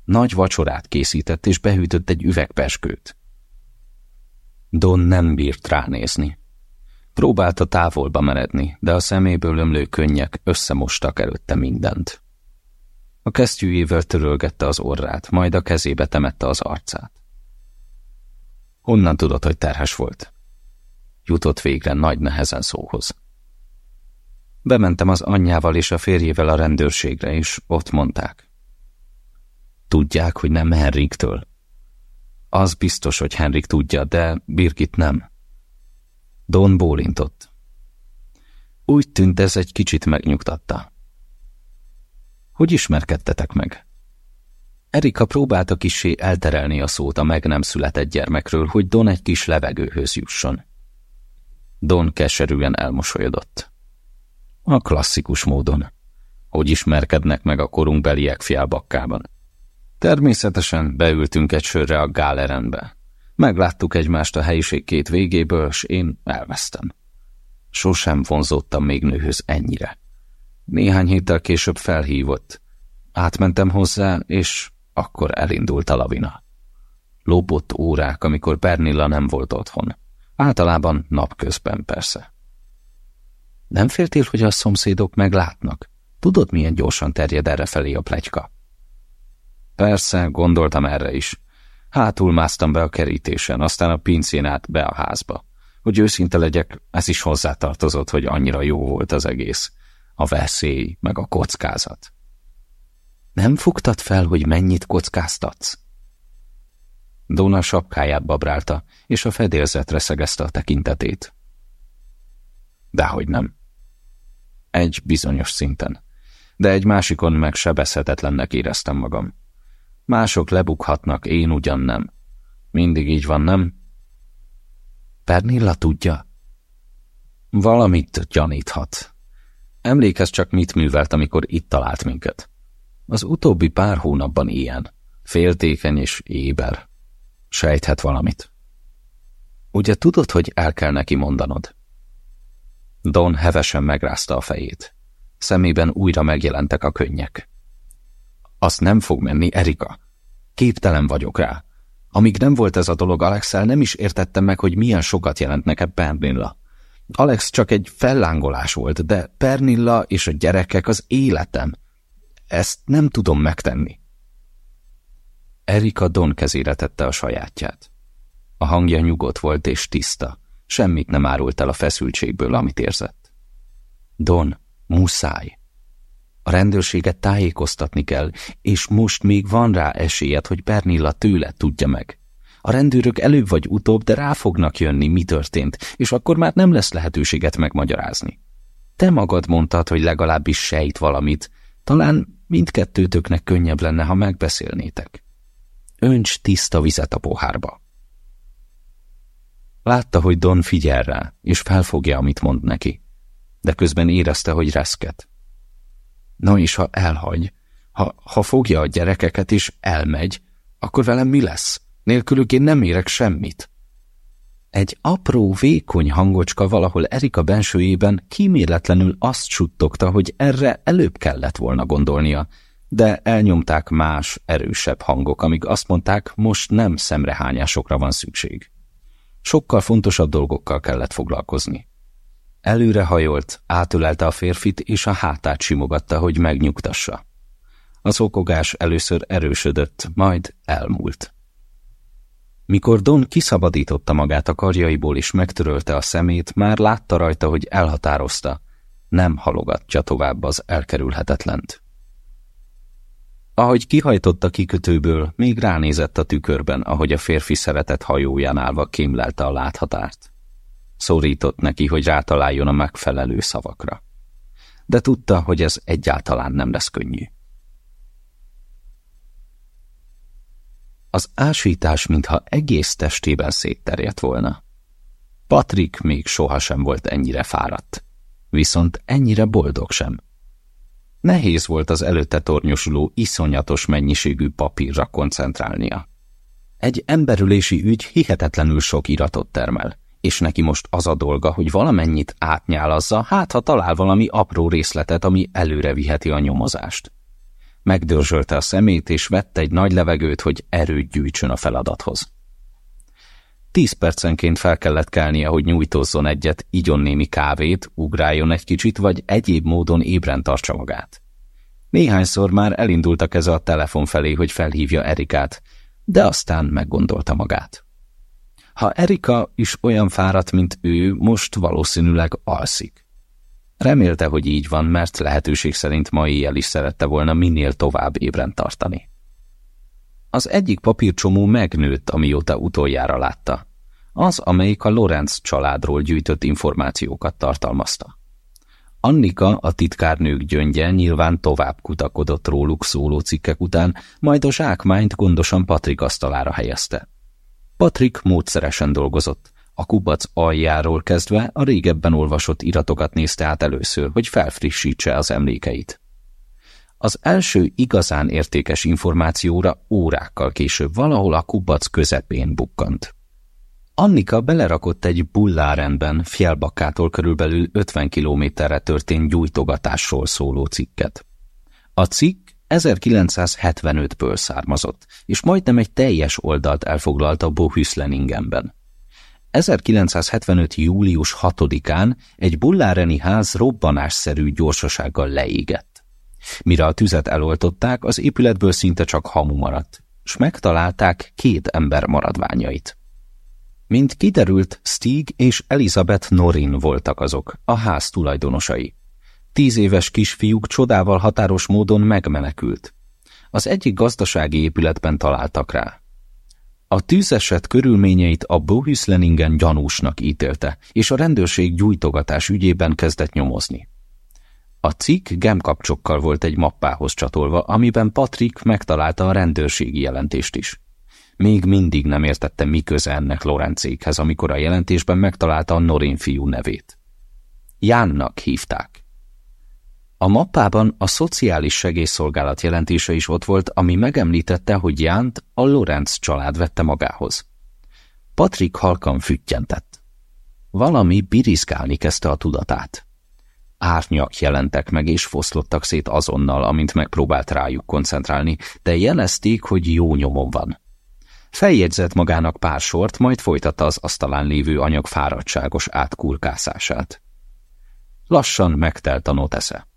Nagy vacsorát készített, és behűtött egy üvegpeskőt. Don nem bírt ránézni. Próbálta távolba meredni, de a szeméből ömlő könnyek összemostak előtte mindent. A kesztyűjével törölgette az orrát, majd a kezébe temette az arcát. Honnan tudod, hogy terhes volt? Jutott végre nagy nehezen szóhoz. Bementem az anyjával és a férjével a rendőrségre, és ott mondták. Tudják, hogy nem Henriktől. Az biztos, hogy Henrik tudja, de Birgit nem. Don bólintott. Úgy tűnt ez egy kicsit megnyugtatta. Hogy ismerkedtetek meg? Erika próbálta kissé elterelni a szót a meg nem született gyermekről, hogy Don egy kis levegőhöz jusson. Don keserűen elmosolyodott. A klasszikus módon. Hogy ismerkednek meg a korunkbeliek fiálbakkában. Természetesen beültünk egy sörre a gálerenbe. Megláttuk egymást a helyiség két végéből, s én elvesztem. Sosem vonzottam még nőhöz ennyire. Néhány héttel később felhívott. Átmentem hozzá, és akkor elindult a lavina. Lopott órák, amikor Bernilla nem volt otthon. Általában napközben persze. Nem féltél, hogy a szomszédok meglátnak? Tudod, milyen gyorsan terjed erre felé a plegyka? Persze, gondoltam erre is. Hátul másztam be a kerítésen, aztán a pincén át be a házba. Hogy őszinte legyek, ez is hozzátartozott, hogy annyira jó volt az egész. A veszély, meg a kockázat. Nem fogtad fel, hogy mennyit kockáztatsz? Dóna sapkáját babrálta, és a fedélzetre szegezte a tekintetét. Dehogy nem. Egy bizonyos szinten. De egy másikon meg sebezhetetlennek éreztem magam. Mások lebukhatnak, én ugyan nem. Mindig így van, nem? Pernilla tudja? Valamit gyaníthat. Emlékezz csak, mit művelt, amikor itt talált minket. Az utóbbi pár hónapban ilyen. Féltékeny és éber. Sejthet valamit. Ugye tudod, hogy el kell neki mondanod? Don hevesen megrázta a fejét. Szemében újra megjelentek a könnyek. Azt nem fog menni, Erika. Képtelen vagyok rá. Amíg nem volt ez a dolog Alexel, nem is értettem meg, hogy milyen sokat jelent nekem Pernilla. Alex csak egy fellángolás volt, de Pernilla és a gyerekek az életem. Ezt nem tudom megtenni. Erika Don kezére tette a sajátját. A hangja nyugodt volt és tiszta, semmit nem árult el a feszültségből, amit érzett. Don, muszáj. A rendőrséget tájékoztatni kell, és most még van rá esélyed, hogy Bernilla tőle tudja meg. A rendőrök előbb vagy utóbb, de rá fognak jönni, mi történt, és akkor már nem lesz lehetőséget megmagyarázni. Te magad mondtad, hogy legalábbis sejt valamit. Talán mindkettőtöknek könnyebb lenne, ha megbeszélnétek. Önts tiszta vizet a pohárba. Látta, hogy Don figyel rá, és felfogja, amit mond neki, de közben érezte, hogy reszket. No és ha elhagy, ha, ha fogja a gyerekeket és elmegy, akkor velem mi lesz? Nélkülük én nem érek semmit. Egy apró, vékony hangocska valahol Erika bensőjében kíméletlenül azt suttogta, hogy erre előbb kellett volna gondolnia, de elnyomták más, erősebb hangok, amíg azt mondták, most nem szemrehányásokra van szükség. Sokkal fontosabb dolgokkal kellett foglalkozni. Előre hajolt, átölelte a férfit, és a hátát simogatta, hogy megnyugtassa. Az okogás először erősödött, majd elmúlt. Mikor Don kiszabadította magát a karjaiból és megtörölte a szemét, már látta rajta, hogy elhatározta, nem halogatja tovább az elkerülhetetlent. Ahogy kihajtott a kikötőből, még ránézett a tükörben, ahogy a férfi szeretett hajóján állva kémlelte a láthatárt. Szorított neki, hogy rátaláljon a megfelelő szavakra. De tudta, hogy ez egyáltalán nem lesz könnyű. Az ásítás, mintha egész testében szétterjedt volna. Patrik még sohasem volt ennyire fáradt, viszont ennyire boldog sem. Nehéz volt az előtte tornyosuló, iszonyatos mennyiségű papírra koncentrálnia. Egy emberülési ügy hihetetlenül sok iratot termel, és neki most az a dolga, hogy valamennyit átnyálazza, hát ha talál valami apró részletet, ami előre viheti a nyomozást. Megdörzsölte a szemét, és vette egy nagy levegőt, hogy erőt gyűjtsön a feladathoz. Tíz percenként fel kellett kelnie, hogy nyújtózzon egyet, igyon némi kávét, ugráljon egy kicsit, vagy egyéb módon ébren tartsa magát. Néhányszor már elindult a keze a telefon felé, hogy felhívja Erikát, de aztán meggondolta magát. Ha Erika is olyan fáradt, mint ő, most valószínűleg alszik. Remélte, hogy így van, mert lehetőség szerint ma éjjel is szerette volna minél tovább ébren tartani. Az egyik papírcsomó megnőtt, amióta utoljára látta. Az, amelyik a Lorenz családról gyűjtött információkat tartalmazta. Annika, a titkárnők gyöngye nyilván tovább kutakodott róluk szóló cikkek után, majd a zsákmányt gondosan Patrik asztalára helyezte. Patrik módszeresen dolgozott. A kubac aljáról kezdve a régebben olvasott iratokat nézte át először, hogy felfrissítse az emlékeit. Az első igazán értékes információra órákkal később valahol a kubac közepén bukkant. Annika belerakott egy bullárenben Fjellbakkától körülbelül 50 kilométerre történt gyújtogatásról szóló cikket. A cikk 1975-ből származott, és majdnem egy teljes oldalt elfoglalt a Bohüsleningenben. 1975. július 6-án egy bulláreni ház robbanásszerű gyorsasággal leégett. Mire a tüzet eloltották, az épületből szinte csak hamu maradt, s megtalálták két ember maradványait. Mint kiderült, Stig és Elizabeth Norin voltak azok, a ház tulajdonosai. Tíz éves kisfiúk csodával határos módon megmenekült. Az egyik gazdasági épületben találtak rá. A tűzeset körülményeit a Bohüsleningen gyanúsnak ítélte, és a rendőrség gyújtogatás ügyében kezdett nyomozni. A cikk gemkapcsokkal volt egy mappához csatolva, amiben Patrick megtalálta a rendőrségi jelentést is. Még mindig nem értette, mi köze ennek Lorencékhez, amikor a jelentésben megtalálta a Norin fiú nevét. Jánnak hívták. A mappában a szociális segélyszolgálat jelentése is ott volt, ami megemlítette, hogy Jánt a Lorenz család vette magához. Patrick halkan füttyentett. Valami biriszkálni kezdte a tudatát. Árnyak jelentek meg és foszlottak szét azonnal, amint megpróbált rájuk koncentrálni, de jelezték, hogy jó nyomon van. Feljegyzett magának pár sort, majd folytatta az asztalán lévő anyag fáradtságos átkurkászását. Lassan megtelt a notesze.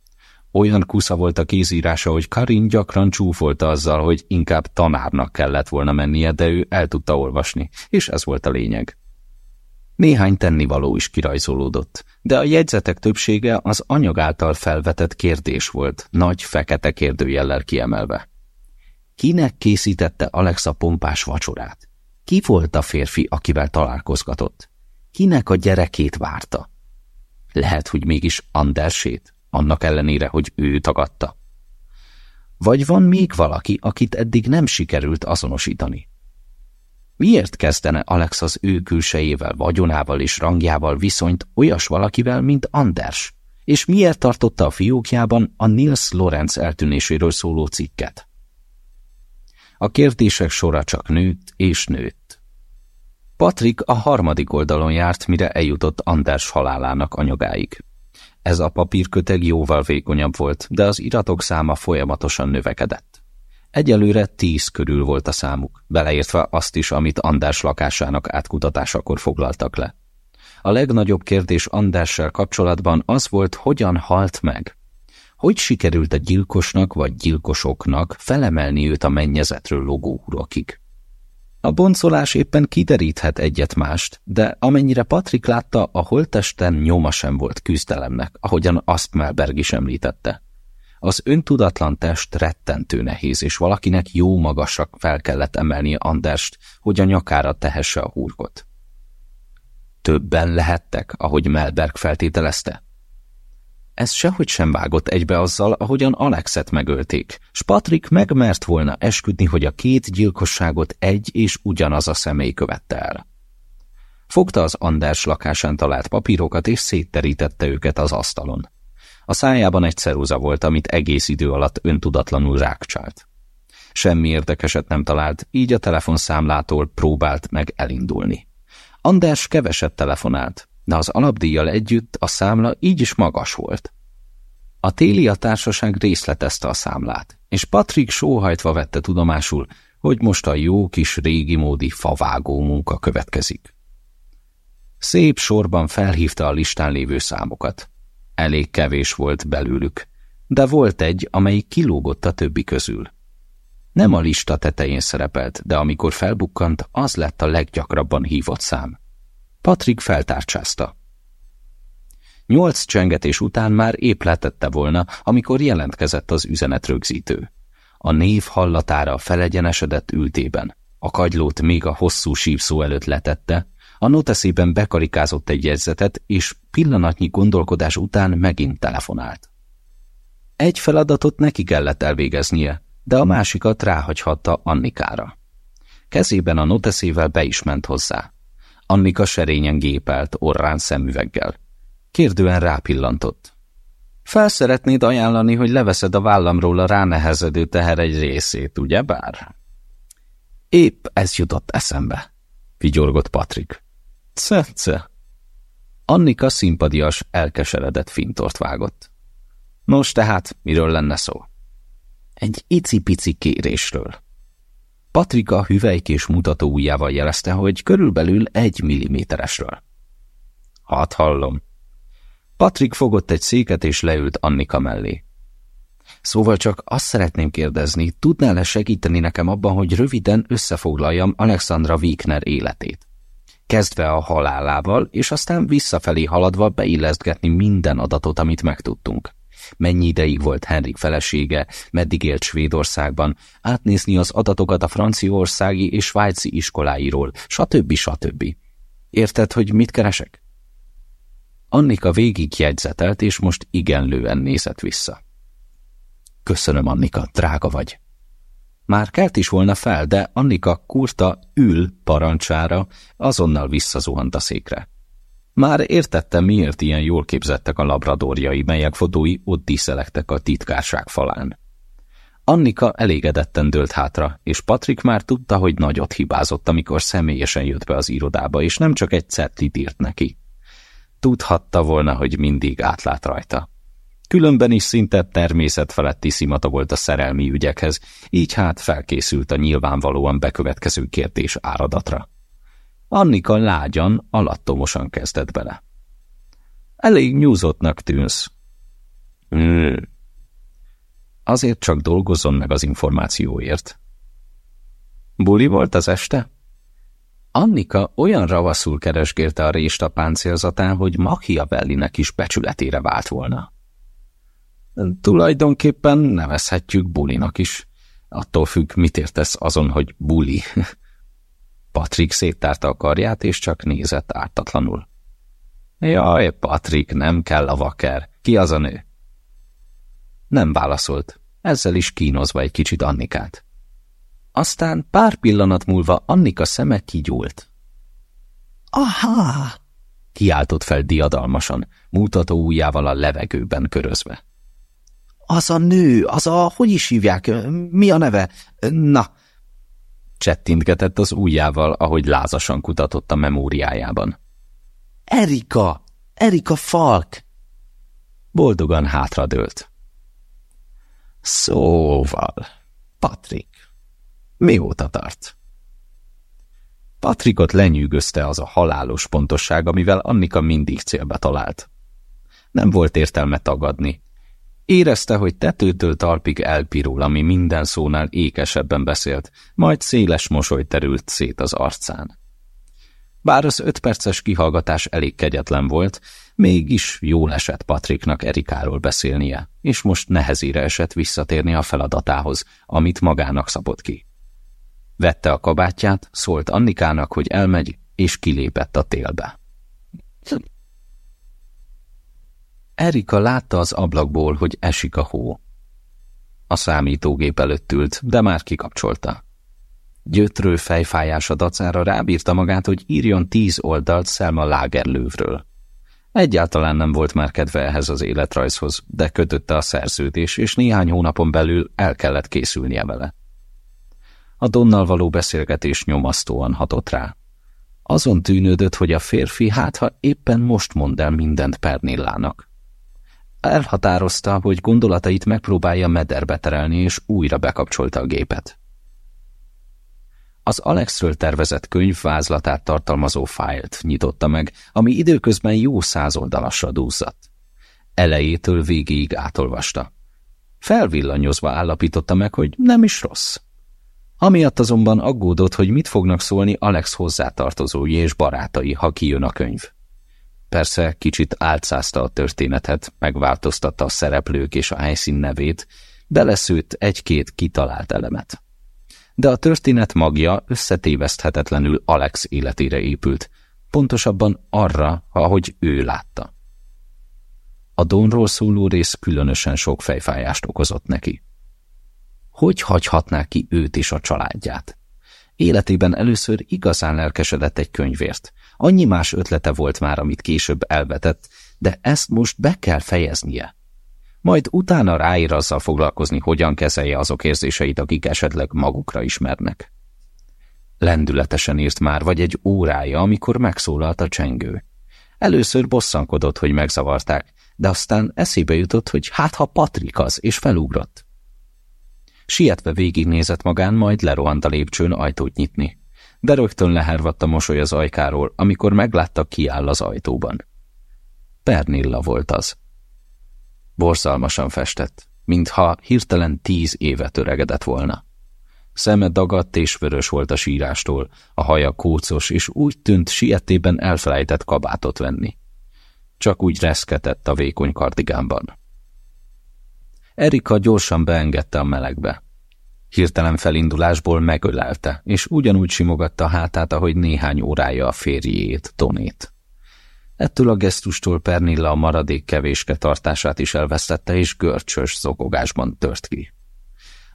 Olyan kusza volt a kézírása, hogy Karin gyakran csúfolta azzal, hogy inkább tanárnak kellett volna mennie, de ő el tudta olvasni, és ez volt a lényeg. Néhány tennivaló is kirajzolódott, de a jegyzetek többsége az anyag által felvetett kérdés volt, nagy fekete kérdőjellel kiemelve. Kinek készítette Alexa pompás vacsorát? Ki volt a férfi, akivel találkozgatott? Kinek a gyerekét várta? Lehet, hogy mégis Andersét, annak ellenére, hogy ő tagadta. Vagy van még valaki, akit eddig nem sikerült azonosítani? Miért kezdene Alex az ő külsejével, vagyonával és rangjával viszonyt olyas valakivel, mint Anders? És miért tartotta a fiókjában a Nils Lorenz eltűnéséről szóló cikket? A kérdések sora csak nőtt és nőtt. Patrik a harmadik oldalon járt, mire eljutott Anders halálának anyagáig. Ez a papírköteg jóval vékonyabb volt, de az iratok száma folyamatosan növekedett. Egyelőre tíz körül volt a számuk, beleértve azt is, amit Andás lakásának átkutatásakor foglaltak le. A legnagyobb kérdés Andással kapcsolatban az volt, hogyan halt meg. Hogy sikerült a gyilkosnak vagy gyilkosoknak felemelni őt a mennyezetről logó urokig? A boncolás éppen kideríthet egyet-mást, de amennyire Patrik látta, a holtesten nyoma sem volt küzdelemnek, ahogyan azt Melberg is említette. Az öntudatlan test rettentő nehéz, és valakinek jó magasra fel kellett emelnie Anderst, hogy a nyakára tehesse a hurkot. Többen lehettek, ahogy Melberg feltételezte? Ez sehogy sem vágott egybe azzal, ahogyan Alexet megölték, s Patrick megmert volna esküdni, hogy a két gyilkosságot egy és ugyanaz a személy követte el. Fogta az Anders lakásán talált papírokat, és szétterítette őket az asztalon. A szájában egy ceruza volt, amit egész idő alatt öntudatlanul rákcsált. Semmi érdekeset nem talált, így a telefonszámlától próbált meg elindulni. Anders keveset telefonált, de az alapdíjjal együtt a számla így is magas volt. A téli társaság részletezte a számlát, és Patrick sóhajtva vette tudomásul, hogy most a jó kis régi módi favágó munka következik. Szép sorban felhívta a listán lévő számokat. Elég kevés volt belőlük, de volt egy, amelyik kilógott a többi közül. Nem a lista tetején szerepelt, de amikor felbukkant, az lett a leggyakrabban hívott szám. Patrik feltárcsázta. Nyolc csengetés után már épp letette volna, amikor jelentkezett az üzenetrögzítő. A név hallatára felegyenesedett ültében. A kagylót még a hosszú sívszó előtt letette, a noteszében bekarikázott egy jegyzetet, és pillanatnyi gondolkodás után megint telefonált. Egy feladatot neki kellett elvégeznie, de a másikat ráhagyhatta Annikára. Kezében a noteszével be is ment hozzá. Annika serényen gépelt, orrán szemüveggel. Kérdően rápillantott. Felszeretnéd ajánlani, hogy leveszed a vállamról a ránehezedő teher egy részét, ugye bár? Épp ez jutott eszembe, vigyorgott Patrik. Ce-ce. Annika szimpadias, elkeseredett fintort vágott. Nos, tehát, miről lenne szó? Egy icipici kérésről. Patrika hüvelykés mutató ujjával jelezte, hogy körülbelül egy milliméteresről. Hát hallom. Patrik fogott egy széket és leült Annika mellé. Szóval csak azt szeretném kérdezni, tudnál-e segíteni nekem abban, hogy röviden összefoglaljam Alexandra Wigner életét? Kezdve a halálával, és aztán visszafelé haladva beillesztgetni minden adatot, amit megtudtunk mennyi ideig volt Henrik felesége, meddig élt Svédországban, átnézni az adatokat a franciaországi és svájci iskoláiról, stb. stb. Érted, hogy mit keresek? Annika végig jegyzetelt, és most igenlően nézett vissza. Köszönöm, Annika, drága vagy. Már kelt is volna fel, de Annika kurta ül parancsára, azonnal visszazuhant a székre. Már értettem, miért ilyen jól képzettek a labradorjai, melyek fotói ott díszelektek a titkárság falán. Annika elégedetten dőlt hátra, és Patrik már tudta, hogy nagyot hibázott, amikor személyesen jött be az irodába, és nem csak egy cetlit írt neki. Tudhatta volna, hogy mindig átlát rajta. Különben is szinte természetfeletti szimata volt a szerelmi ügyekhez, így hát felkészült a nyilvánvalóan bekövetkező kérdés áradatra. Annika lágyan, alattomosan kezdett bele. Elég nyúzottnak tűnsz. Hmm. Azért csak dolgozzon meg az információért. Buli volt az este? Annika olyan ravaszul keresgélte a rést a páncélzatán, hogy Machiavellinek is becsületére vált volna. Tulajdonképpen nevezhetjük bulinak is. Attól függ, mit értesz azon, hogy buli. Patrik széttárta a karját, és csak nézett ártatlanul. Jaj, Patrik, nem kell a vaker. Ki az a nő? Nem válaszolt, ezzel is kínozva egy kicsit Annikát. Aztán pár pillanat múlva Annika szeme kigyúlt. Aha! kiáltott fel diadalmasan, mutató ujjával a levegőben körözve. Az a nő, az a, hogy is hívják, mi a neve? Na, Csettintgetett az ujjával, ahogy lázasan kutatott a memóriájában. Erika! Erika Falk! Boldogan hátradőlt. Szóval, Patrik, mióta tart? Patrikot lenyűgözte az a halálos pontosság, amivel Annika mindig célba talált. Nem volt értelme tagadni, Érezte, hogy tetőtől talpig elpirul, ami minden szónál ékesebben beszélt, majd széles mosoly terült szét az arcán. Bár az öt perces kihallgatás elég kegyetlen volt, mégis jól esett Patricknak Erikáról beszélnie, és most nehezére esett visszatérni a feladatához, amit magának szabott ki. Vette a kabátját, szólt Annikának, hogy elmegy, és kilépett a télbe. Erika látta az ablakból, hogy esik a hó. A számítógép előtt ült, de már kikapcsolta. Gyötrő fejfájása dacára rábírta magát, hogy írjon tíz oldalt Selma Lagerlővről. Egyáltalán nem volt már kedve ehhez az életrajzhoz, de kötötte a szerződés, és néhány hónapon belül el kellett készülnie vele. A Donnal való beszélgetés nyomasztóan hatott rá. Azon tűnődött, hogy a férfi hát ha éppen most mond el mindent Pernillának. Elhatározta, hogy gondolatait megpróbálja mederbe terelni, és újra bekapcsolta a gépet. Az Alexről tervezett könyv vázlatát tartalmazó fájlt nyitotta meg, ami időközben jó száz oldalasra dúzzadt. Elejétől végéig átolvasta. Felvillanyozva állapította meg, hogy nem is rossz. Amiatt azonban aggódott, hogy mit fognak szólni Alex hozzátartozói és barátai, ha kijön a könyv. Persze kicsit álcázta a történetet, megváltoztatta a szereplők és a helyszín nevét, beleszőtt egy-két kitalált elemet. De a történet magja összetéveszthetetlenül Alex életére épült, pontosabban arra, ahogy ő látta. A Donról szóló rész különösen sok fejfájást okozott neki. Hogy hagyhatná ki őt és a családját? Életében először igazán lelkesedett egy könyvért. Annyi más ötlete volt már, amit később elvetett, de ezt most be kell fejeznie. Majd utána ráír azzal foglalkozni, hogyan kezelje azok érzéseit, akik esetleg magukra ismernek. Lendületesen írt már vagy egy órája, amikor megszólalt a csengő. Először bosszankodott, hogy megzavarták, de aztán eszébe jutott, hogy hát ha Patrik az, és felugrott. Sietve végignézett magán, majd lerohant a lépcsőn ajtót nyitni. De rögtön lehervadt a mosoly az ajkáról, amikor meglátta, ki áll az ajtóban. Pernilla volt az. Borzalmasan festett, mintha hirtelen tíz évet öregedett volna. Szeme dagadt és vörös volt a sírástól, a haja kócos, és úgy tűnt sietében elfelejtett kabátot venni. Csak úgy reszketett a vékony kardigánban. Erika gyorsan beengedte a melegbe. Hirtelen felindulásból megölelte, és ugyanúgy simogatta a hátát, ahogy néhány órája a férjét, Tonét. Ettől a gesztustól Pernilla a maradék kevéske tartását is elvesztette, és görcsös zokogásban tört ki.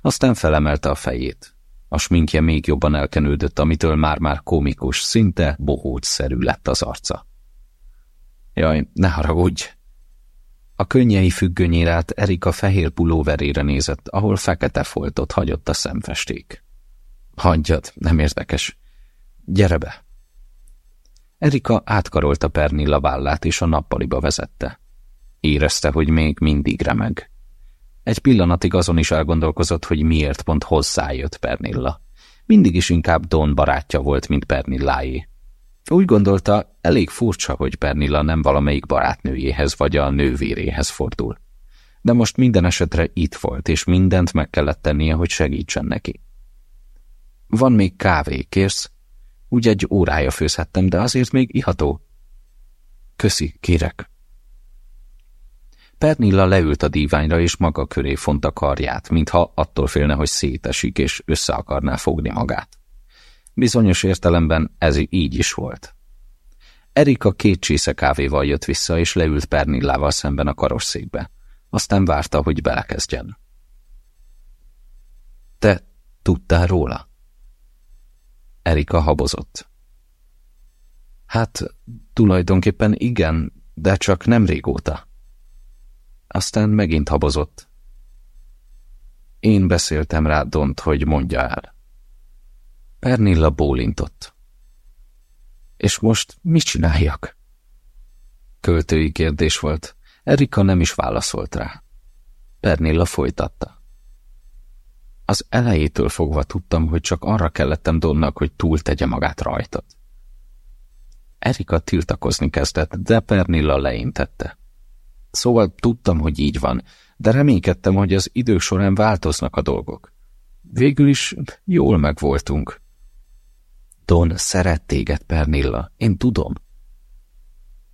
Aztán felemelte a fejét. A sminkje még jobban elkenődött, amitől már-már komikus, szinte bohócszerű lett az arca. Jaj, ne haragudj, a könnyei függönyére át Erika fehér pulóverére nézett, ahol fekete foltot hagyott a szemfesték. Hagyjad, nem érdekes. Gyere be! Erika átkarolta Pernilla vállát és a nappaliba vezette. Érezte, hogy még mindig remeg. Egy pillanatig azon is elgondolkozott, hogy miért pont hozzájött Pernilla. Mindig is inkább Don barátja volt, mint Pernilláé. Úgy gondolta, elég furcsa, hogy Pernilla nem valamelyik barátnőjéhez vagy a nővéréhez fordul. De most minden esetre itt volt, és mindent meg kellett tennie, hogy segítsen neki. Van még kávé, kérsz? Úgy egy órája főzhettem, de azért még iható. Köszi, kérek. Pernilla leült a díványra, és maga köré fonta karját, mintha attól félne, hogy szétesik, és össze akarná fogni magát. Bizonyos értelemben ez így is volt. Erika két csésze kávéval jött vissza, és leült Pernillával szemben a karosszékbe. Aztán várta, hogy belekezdjen. Te tudtál róla? Erika habozott. Hát, tulajdonképpen igen, de csak nem régóta. Aztán megint habozott. Én beszéltem rá Dont, hogy mondja el. Pernilla bólintott. És most mit csináljak? Költői kérdés volt. Erika nem is válaszolt rá. Pernilla folytatta. Az elejétől fogva tudtam, hogy csak arra kellettem Donnak, hogy túltegye magát rajtad. Erika tiltakozni kezdett, de Pernilla leintette. Szóval tudtam, hogy így van, de reménykedtem, hogy az idő során változnak a dolgok. Végül is jól megvoltunk. Don szeret téged, Pernilla, én tudom.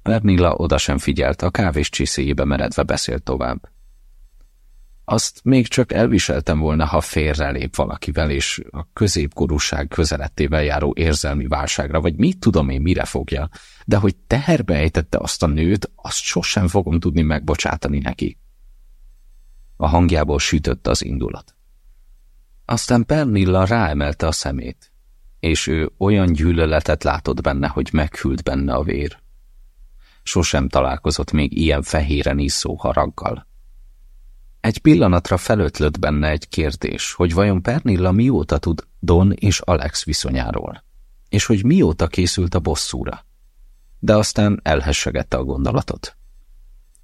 Pernilla oda sem figyelt, a kávés csiszéjébe meredve beszélt tovább. Azt még csak elviseltem volna, ha félrelép valakivel, és a középkorúság közelettével járó érzelmi válságra, vagy mit tudom én, mire fogja, de hogy teherbe ejtette azt a nőt, azt sosem fogom tudni megbocsátani neki. A hangjából sütött az indulat. Aztán Pernilla ráemelte a szemét, és ő olyan gyűlöletet látott benne, hogy meghűlt benne a vér. Sosem találkozott még ilyen fehéren iszó haraggal. Egy pillanatra felötlött benne egy kérdés, hogy vajon Pernilla mióta tud Don és Alex viszonyáról, és hogy mióta készült a bosszúra. De aztán elhessegette a gondolatot.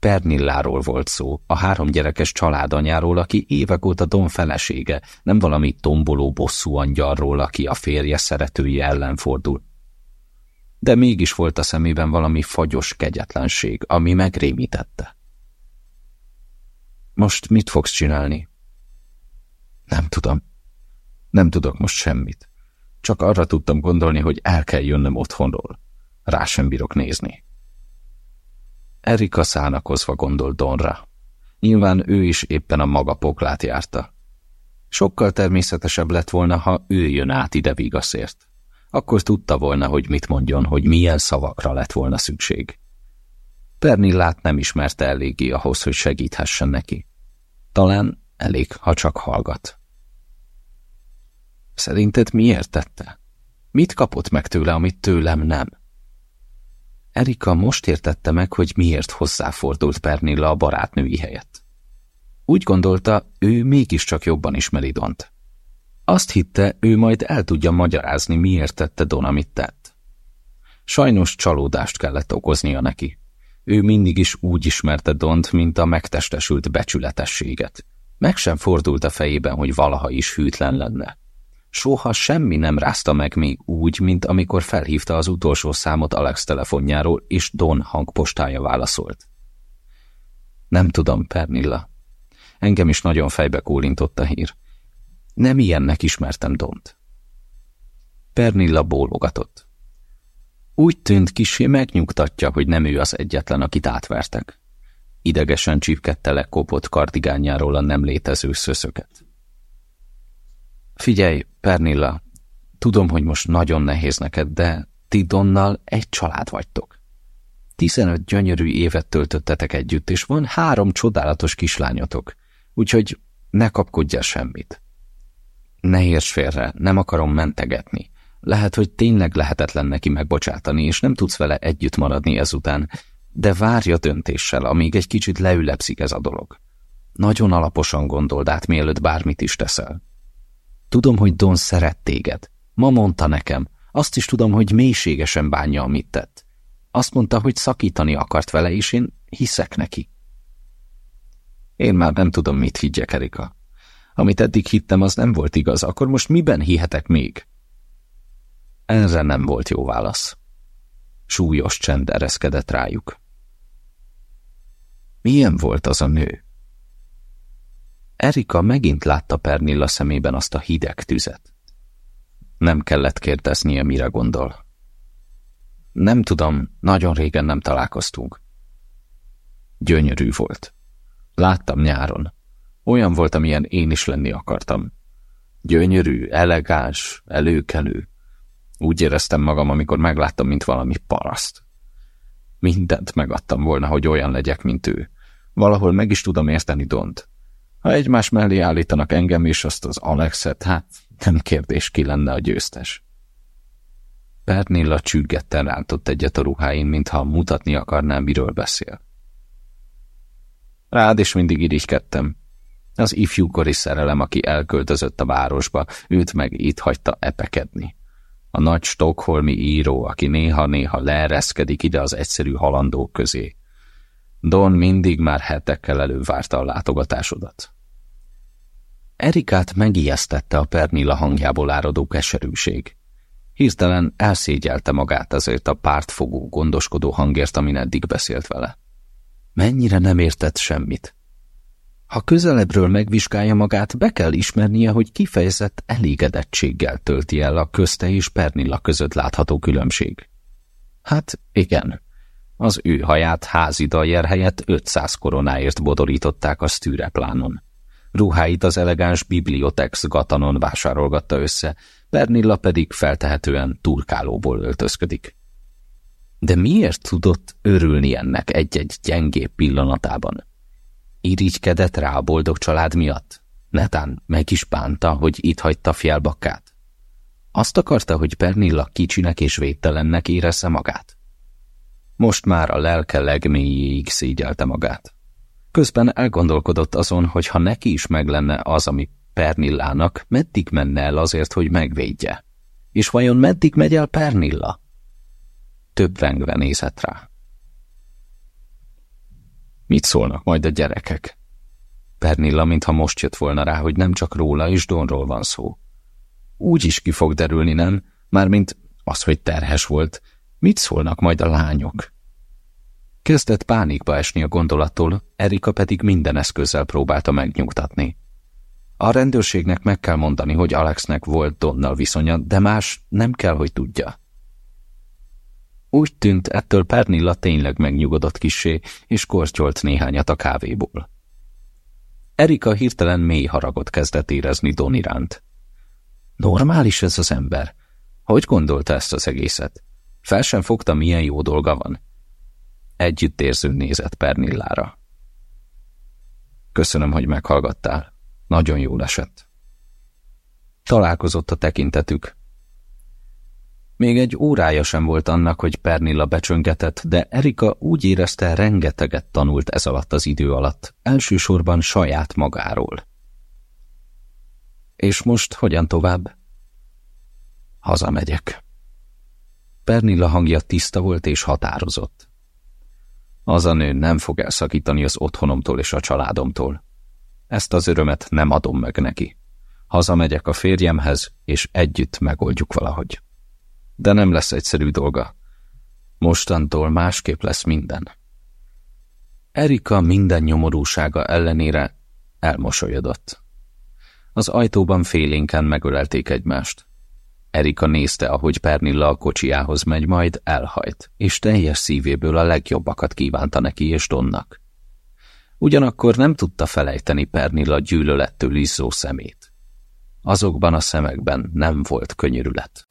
Pernilláról volt szó, a három gyerekes családanyáról, aki évek óta Don felesége, nem valami tomboló bosszú angyalról, aki a férje szeretői ellen fordul. De mégis volt a szemében valami fagyos kegyetlenség, ami megrémítette. Most mit fogsz csinálni? Nem tudom. Nem tudok most semmit. Csak arra tudtam gondolni, hogy el kell jönnöm otthonról. Rá sem bírok nézni. Erika szánakozva gondolt Donra. Nyilván ő is éppen a maga poklát járta. Sokkal természetesebb lett volna, ha ő jön át ide vigaszért. Akkor tudta volna, hogy mit mondjon, hogy milyen szavakra lett volna szükség. Pernillát nem ismerte eléggé ahhoz, hogy segíthessen neki. Talán elég, ha csak hallgat. Szerinted miért tette? Mit kapott meg tőle, amit tőlem nem? Erika most értette meg, hogy miért hozzáfordult Pernilla a barátnői helyett. Úgy gondolta, ő mégiscsak jobban ismeri Dont. Azt hitte, ő majd el tudja magyarázni, miért tette Don, amit tett. Sajnos csalódást kellett okoznia neki. Ő mindig is úgy ismerte Dont, mint a megtestesült becsületességet. Meg sem fordult a fejében, hogy valaha is hűtlen lenne. Soha semmi nem rázta meg még úgy, mint amikor felhívta az utolsó számot Alex telefonjáról, és Don hangpostája válaszolt. Nem tudom, Pernilla. Engem is nagyon fejbe kólintott a hír. Nem ilyennek ismertem Dont. Pernilla bólogatott. Úgy tűnt kisé megnyugtatja, hogy nem ő az egyetlen, akit átvertek. Idegesen csípkedte le kopott kardigányáról a nem létező szöszöket. Figyelj, Pernilla, tudom, hogy most nagyon nehéz neked, de ti Donnal egy család vagytok. Tizenöt gyönyörű évet töltöttetek együtt, és van három csodálatos kislányotok, úgyhogy ne kapkodja semmit. Ne érts félre, nem akarom mentegetni. Lehet, hogy tényleg lehetetlen neki megbocsátani, és nem tudsz vele együtt maradni ezután, de várja döntéssel, amíg egy kicsit leülepszik ez a dolog. Nagyon alaposan gondold át, mielőtt bármit is teszel. Tudom, hogy Don szeret téged. Ma mondta nekem. Azt is tudom, hogy mélységesen bánja, amit tett. Azt mondta, hogy szakítani akart vele, és én hiszek neki. Én már nem tudom, mit higgyek, Erika. Amit eddig hittem, az nem volt igaz, akkor most miben hihetek még? Erre nem volt jó válasz. Súlyos csend ereszkedett rájuk. Milyen volt az a nő? Erika megint látta Pernilla szemében azt a hideg tüzet. Nem kellett kérdeznie, mire gondol. Nem tudom, nagyon régen nem találkoztunk. Gyönyörű volt. Láttam nyáron. Olyan volt, amilyen én is lenni akartam. Gyönyörű, elegáns, előkelő. Úgy éreztem magam, amikor megláttam, mint valami paraszt. Mindent megadtam volna, hogy olyan legyek, mint ő. Valahol meg is tudom érteni Dont. Ha egymás mellé állítanak engem és azt az Alexet, hát nem kérdés, ki lenne a győztes. Pernilla csüggetten rántott egyet a ruháin, mintha mutatni akarnám, miről beszél. Rád is mindig irigykedtem. Az ifjúkori szerelem, aki elköltözött a városba, őt meg itt hagyta epekedni. A nagy stokholmi író, aki néha-néha leereszkedik ide az egyszerű halandók közé. Don mindig már hetekkel elővárta a látogatásodat. Erikát megijesztette a Pernilla hangjából áradó keserűség. Hirtelen elszégyelte magát azért a pártfogó, gondoskodó hangért, amin eddig beszélt vele. Mennyire nem értett semmit. Ha közelebbről megvizsgálja magát, be kell ismernie, hogy kifejezett elégedettséggel tölti el a közte és Pernilla között látható különbség. Hát igen, az ő haját házi dajer helyett 500 koronáért bodorították a stűreplánon. Ruháit az elegáns Bibliotex gatanon vásárolgatta össze, Pernilla pedig feltehetően turkálóból öltözködik. De miért tudott örülni ennek egy-egy gyengébb pillanatában? Irigykedett rá a boldog család miatt? Netán meg is bánta, hogy itt hagyta fjálbakkát. Azt akarta, hogy Pernilla kicsinek és védtelennek érezze magát. Most már a lelke legmélyéig szígyelte magát. Közben elgondolkodott azon, hogy ha neki is meg lenne az, ami Pernillának, meddig menne el azért, hogy megvédje. És vajon meddig megy el Pernilla? Többvengve nézett rá. Mit szólnak majd a gyerekek? Pernilla, mintha most jött volna rá, hogy nem csak róla és Donról van szó. Úgy is ki fog derülni, nem? Mármint az, hogy terhes volt. Mit szólnak majd a lányok? Kezdett pánikba esni a gondolattól, Erika pedig minden eszközzel próbálta megnyugtatni. A rendőrségnek meg kell mondani, hogy Alexnek volt Donnal viszonya, de más nem kell, hogy tudja. Úgy tűnt, ettől Pernilla tényleg megnyugodott kissé, és kortyolt néhányat a kávéból. Erika hirtelen mély haragot kezdett érezni Don iránt. Normális ez az ember? Hogy gondolta ezt az egészet? Fel sem fogta, milyen jó dolga van. Együttérző nézett Pernillára. Köszönöm, hogy meghallgattál. Nagyon jól esett. Találkozott a tekintetük, még egy órája sem volt annak, hogy Pernilla becsöngetett, de Erika úgy érezte, rengeteget tanult ez alatt az idő alatt, elsősorban saját magáról. És most hogyan tovább? Hazamegyek. Pernilla hangja tiszta volt és határozott. Az a nő nem fog elszakítani az otthonomtól és a családomtól. Ezt az örömet nem adom meg neki. Hazamegyek a férjemhez, és együtt megoldjuk valahogy de nem lesz egyszerű dolga. Mostantól másképp lesz minden. Erika minden nyomorúsága ellenére elmosolyodott. Az ajtóban félénken megölelték egymást. Erika nézte, ahogy Pernilla a kocsiához megy, majd elhajt, és teljes szívéből a legjobbakat kívánta neki és Donnak. Ugyanakkor nem tudta felejteni Pernilla gyűlölettől izzó szemét. Azokban a szemekben nem volt könyörület.